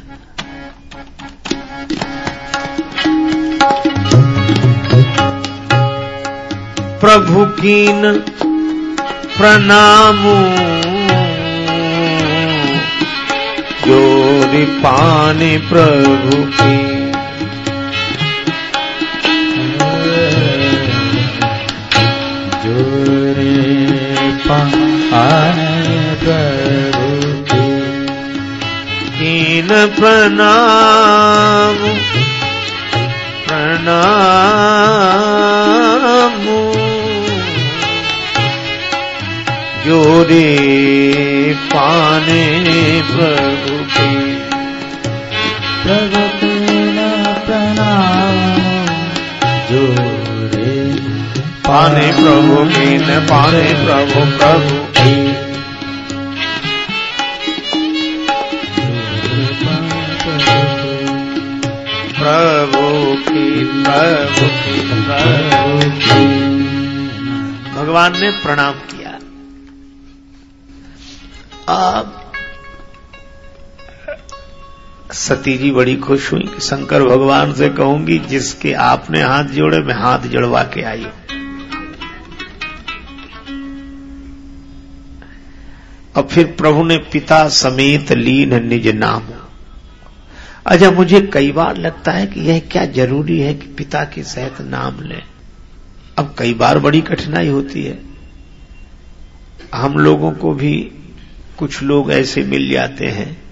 प्रभु कीन प्रणाम, जोरी पाने प्रभु की। कीन प्रणाम प्रणाम। जोरे पाने प्रभु की प्रभु प्रणाम। जोरे पाने प्रभु की न पाने प्रभु प्रभु की। भगवान ने प्रणाम किया। अब सती जी बड़ी खुश हुई कि शंकर भगवान से कहूँगी, जिसके आपने हाथ जोड़े, मैं हाथ जड़वा के आई हूँ। और फिर प्रभु ने पिता समेत लीन निज नाम अच्छा मुझे कई बार लगता है कि यह क्या ज़रूरी है कि पिता के सहित नाम लें। अब कई बार बड़ी कठिनाई होती है। हम लोगों को भी कुछ लोग ऐसे मिल जाते हैं,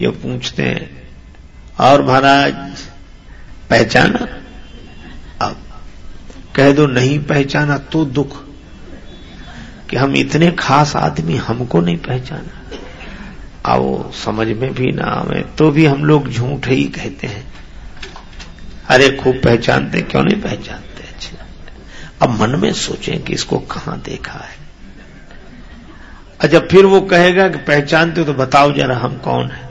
जो पूछते हैं, और महाराज, पहचाना? अब कह दो, नहीं पहचाना तो दुख, कि हम इतने खास आदमी हमको नहीं पहचाना। आओ, समझ में भी ना आवे तो भी हम लोग झूठ ही कहते हैं। अरे खूब पहचानते, क्यों नहीं पहचानते? अच्छा अब मन में सोचें कि इसको कहाँ देखा है। अच्छा फिर वो कहेगा कि पहचानते हो तो बताओ जरा हम कौन है।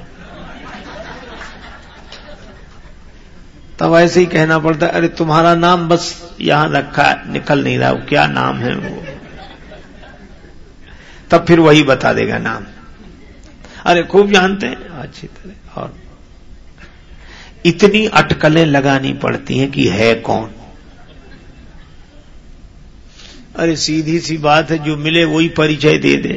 तब ऐसे ही कहना पड़ता है, अरे तुम्हारा नाम बस यहाँ रखा निकल नहीं रहा क्या नाम है वो? तब फिर वही बता देगा नाम। अरे खूब जानते हैं। अच्छी तरह, और इतनी अटकलें लगानी पड़ती हैं कि है कौन? अरे सीधी सी बात है, जो मिले वही परिचय दे दे।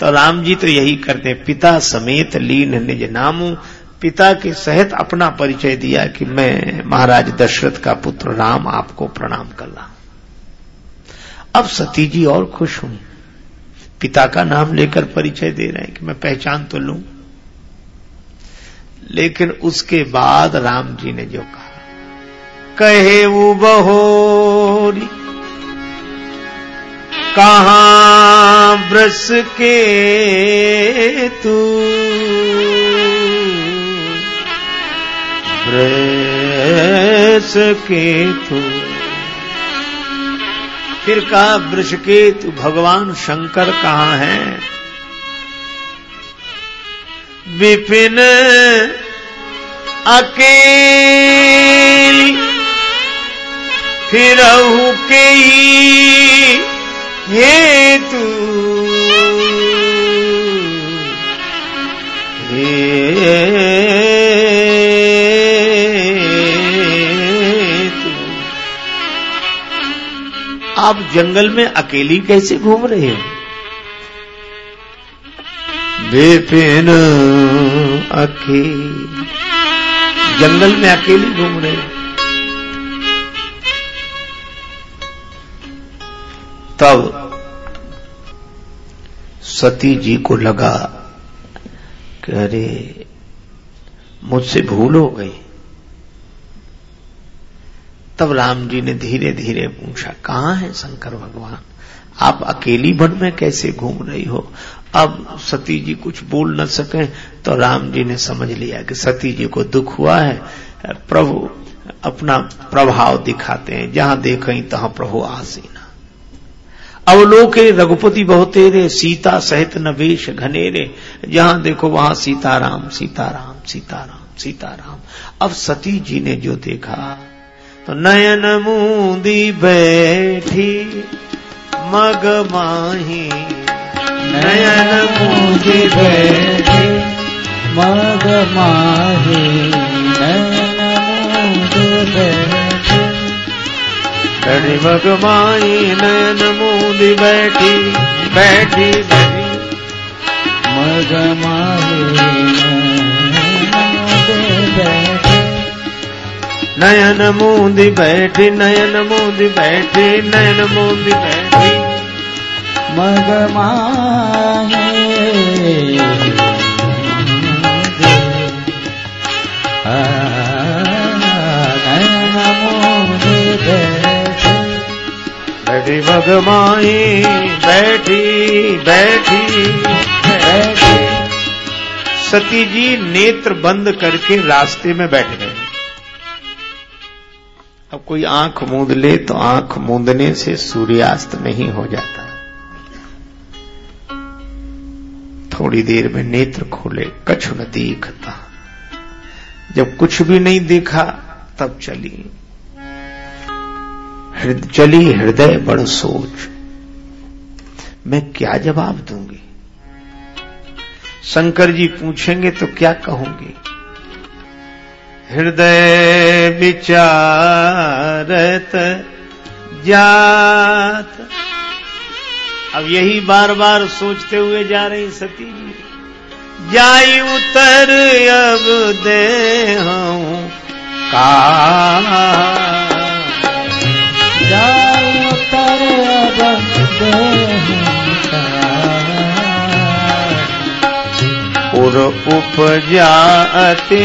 तो राम जी तो यही करते पिता समेत लीन निज नामू। पिता के सहित अपना परिचय दिया कि मैं महाराज दशरथ का पुत्र राम आपको प्रणाम कर रहा हूँ। अब सती जी और खुश हुई। पिता का नाम लेकर परिचय दे रहे हैं कि मैं पहचान तो लूँ। लेकिन उसके बाद राम जी ने जो कहा, कहे वो बहोरी, कहा ब्रस के तू? ब्रस के तू। फिर कहा वृष के तू भगवान शंकर कहाँ हैं? विपिन अकेली फिर के तू हेतु। आप जंगल में अकेली कैसे घूम रहे हो? विपिन अखी जंगल में अकेली घूम रहे हो? तब सती जी को लगा कि अरे, मुझसे भूल हो गई। तब राम जी ने धीरे धीरे पूछा, कहाँ है शंकर भगवान? आप अकेली वन में कैसे घूम रही हो? अब सती जी कुछ बोल न सके तो राम जी ने समझ लिया कि सती जी को दुख हुआ है। प्रभु अपना प्रभाव दिखाते हैं। जहाँ देखें तहां प्रभु आसीना अवलोके रघुपति बहुतेरे, सीता सहित नवेश घनेरे। जहाँ देखो वहाँ सीताराम सीताराम सीताराम सीताराम। अब सती जी ने जो देखा तो नयन मूंदी बैठी मग माही। नयन मूंदी बैठी मग माही। नयन मूंदी बैठी। बड़ी मग माही नयन मूंदी बैठी बैठी। बैठी मग माही नयन मूंदी बैठी नयन मूंदी बैठी नयन मूंदी बैठी। मग माहे नयन मोदी बैठी बैठी मग बैठी बैठी बैठी। सती जी नेत्र बंद करके रास्ते में बैठ गए। अब कोई आँख मूंद ले तो आँख मूंदने से सूर्यास्त नहीं हो जाता। थोड़ी देर में नेत्र खोले, कछु न दिखता। जब कुछ भी नहीं देखा, तब चली। हृदय चली हृदय, बड़ सोच। मैं क्या जवाब दूँगी? शंकर जी पूछेंगे तो क्या कहूँगी? हृदय विचारत जात। अब यही बार बार सोचते हुए जा रही सती जी। जाई उतर अब दे का जाय उतर अब उपजाते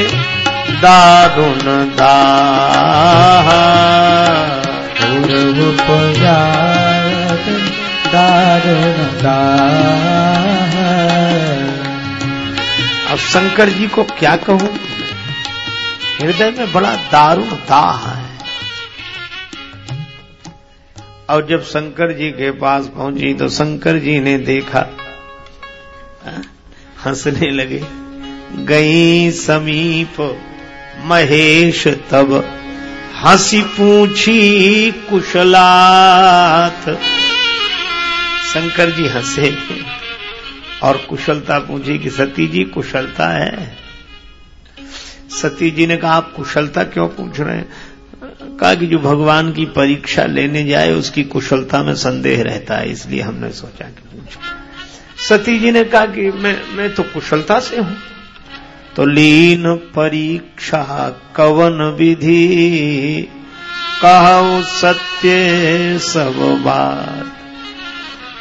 दारुण दाह पूर्व पजात दारुण दाह अब शंकर जी को क्या कहूँ? हृदय में बड़ा दारुण दाह है। और जब शंकर जी के पास पहुँची तो शंकर जी ने देखा हाँ, हंसने लगे गई समीप महेश तब हँसी पूछी कुशलात। शंकर जी हंसे और कुशलता पूछी कि सती जी, कुशलता है? सती जी ने कहा, आप कुशलता क्यों पूछ रहे हैं? कहा कि जो भगवान की परीक्षा लेने जाए, उसकी कुशलता में संदेह रहता है, इसलिए हमने सोचा कि पूछ। सती जी ने कहा कि मैं मैं तो कुशलता से हूँ। तो लीन परीक्षा कवन विधि? कहो सत्य सब बात?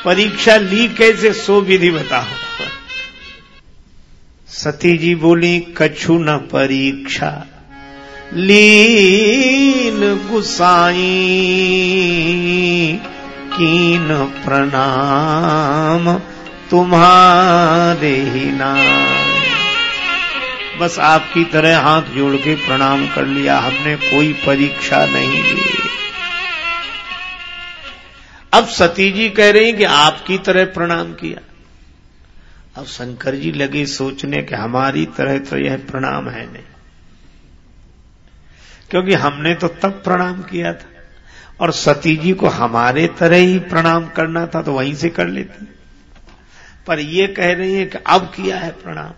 परीक्षा ली कैसे, सो विधि बताओ। सती जी बोली, कछु न परीक्षा। लीन गुसाई, कीन प्रणाम, तुम्हारे ही नाम। बस आपकी तरह हाथ जोड़ के प्रणाम कर लिया। हमने कोई परीक्षा नहीं ली। अब सती जी कह रही कि आपकी तरह प्रणाम किया। अब शंकर जी लगे सोचने कि हमारी तरह तो यह प्रणाम है नहीं। क्योंकि हमने तो तब प्रणाम किया था। और सती जी को हमारे तरह ही प्रणाम करना था तो वहीं से कर लेती। पर ये कह रही है कि अब किया है प्रणाम।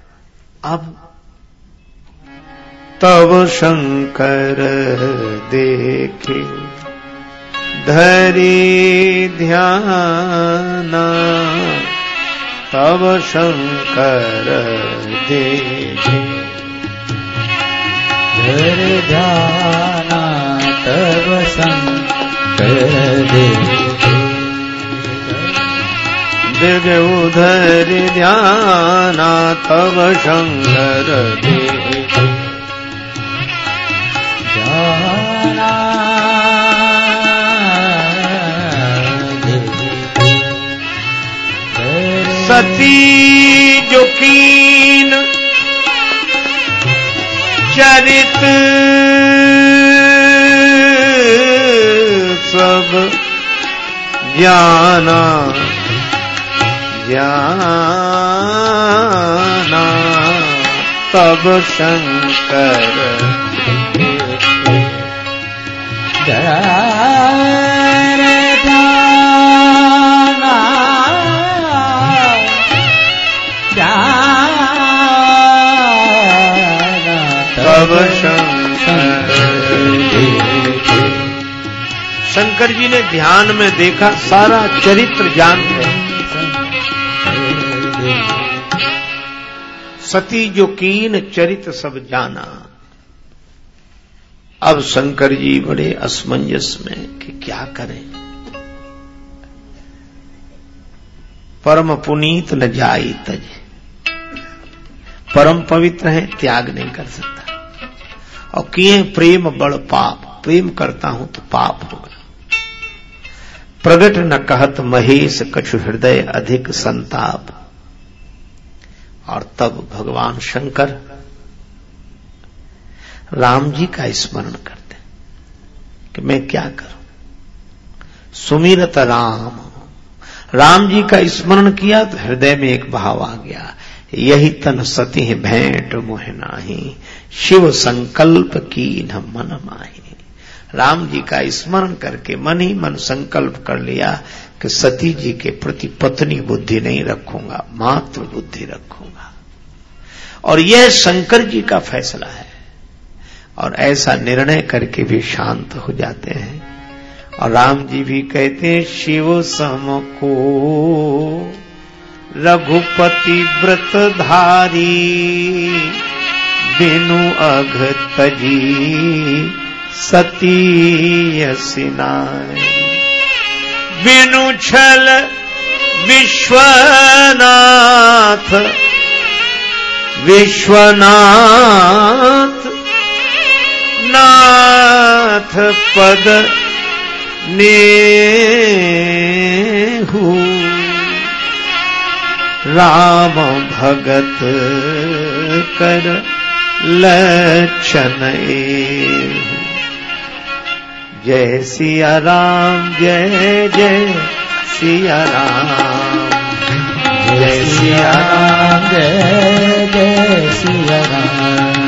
अब तब शंकर देखे। धरी ध्याना तब शंकर देखे। कर जाना तब शंकर दिव्य उधर ध्याना तब शंकर दे जाना सती जोकीन चरित सब ज्ञाना ज्ञाना तब शंकर शंकर जी ने ध्यान में देखा सारा चरित्र जान गए सती जो कीन चरित सब जाना। अब शंकर जी बड़े असमंजस में कि क्या करें? परम पुनीत न जाई तज। परम पवित्र है, त्याग नहीं कर सकता। और किए प्रेम बड़ पाप। प्रेम करता हूँ तो पाप होगा। प्रगट न कहत महेश कछु हृदय अधिक संताप। और तब भगवान शंकर राम जी का स्मरण करते कि मैं क्या करूँ? सुमिरत राम। राम जी का स्मरण किया तो हृदय में एक भाव आ गया। यही तन सती भेंट मोह नाही, शिव संकल्प की न मन माही। राम जी का स्मरण करके मन ही मन संकल्प कर लिया कि सती जी के प्रति पत्नी बुद्धि नहीं रखूँगा मात्र बुद्धि रखूँगा। और यह शंकर जी का फैसला है। और ऐसा निर्णय करके भी शांत हो जाते हैं। और राम जी भी कहते हैं, शिव सम को रघुपति व्रत धारी बिनु अघ तजी सती सिनाय बिनु छल विश्वनाथ विश्वनाथ नाथ पद नेहू। राम भगत कर लक्षण जय सिया राम, जय जय सिया राम। जय सिया राम, जय जय सिया राम।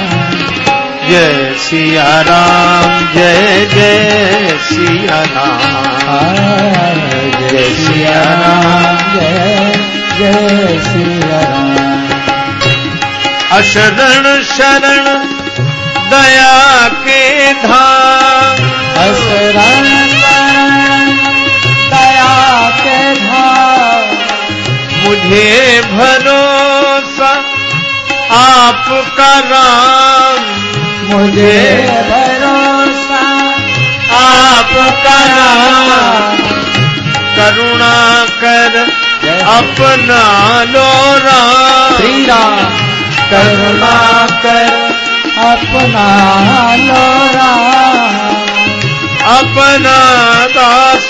जय सिया राम, जय जय सिया राम। जय सिया राम, जय जय सिया राम। अशरण शरण दया के धाम। शरण दया के धाम। मुझे भरोसा आपका राम। मुझे भरोसा आपका राम करुणा कर अपना लो श्री राम करुणा कर अपना लो अपना दास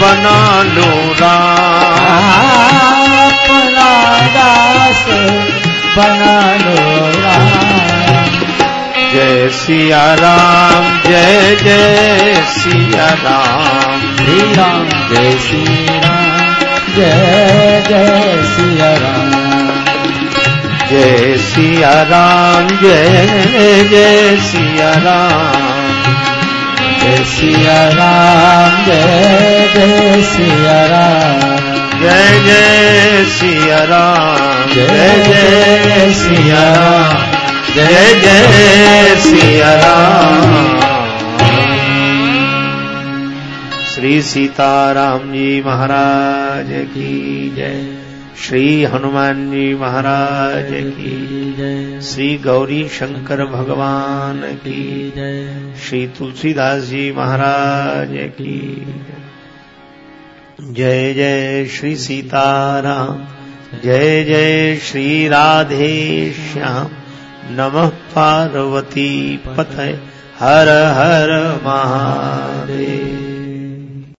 बना लो राम अपना दास बना लो राम जय सिया राम, जय जय सिया राम। श्री राम जय श्री राम जय जय सिया राम जय सिया राम जय जय सिया राम जय सिया राम, जय जय सिया राम। जय जय सिया राम, जय जय सिया राम। जय जय सिया श्री सीताराम जी महाराज की जय। श्री हनुमान जी महाराज की जय। श्री गौरी शंकर भगवान की जय। श्री तुलसीदास जी महाराज की जय जय श्री सीताराम। जय जय श्री राधे श्याम। नमः पार्वती पतये। हर हर महादेव।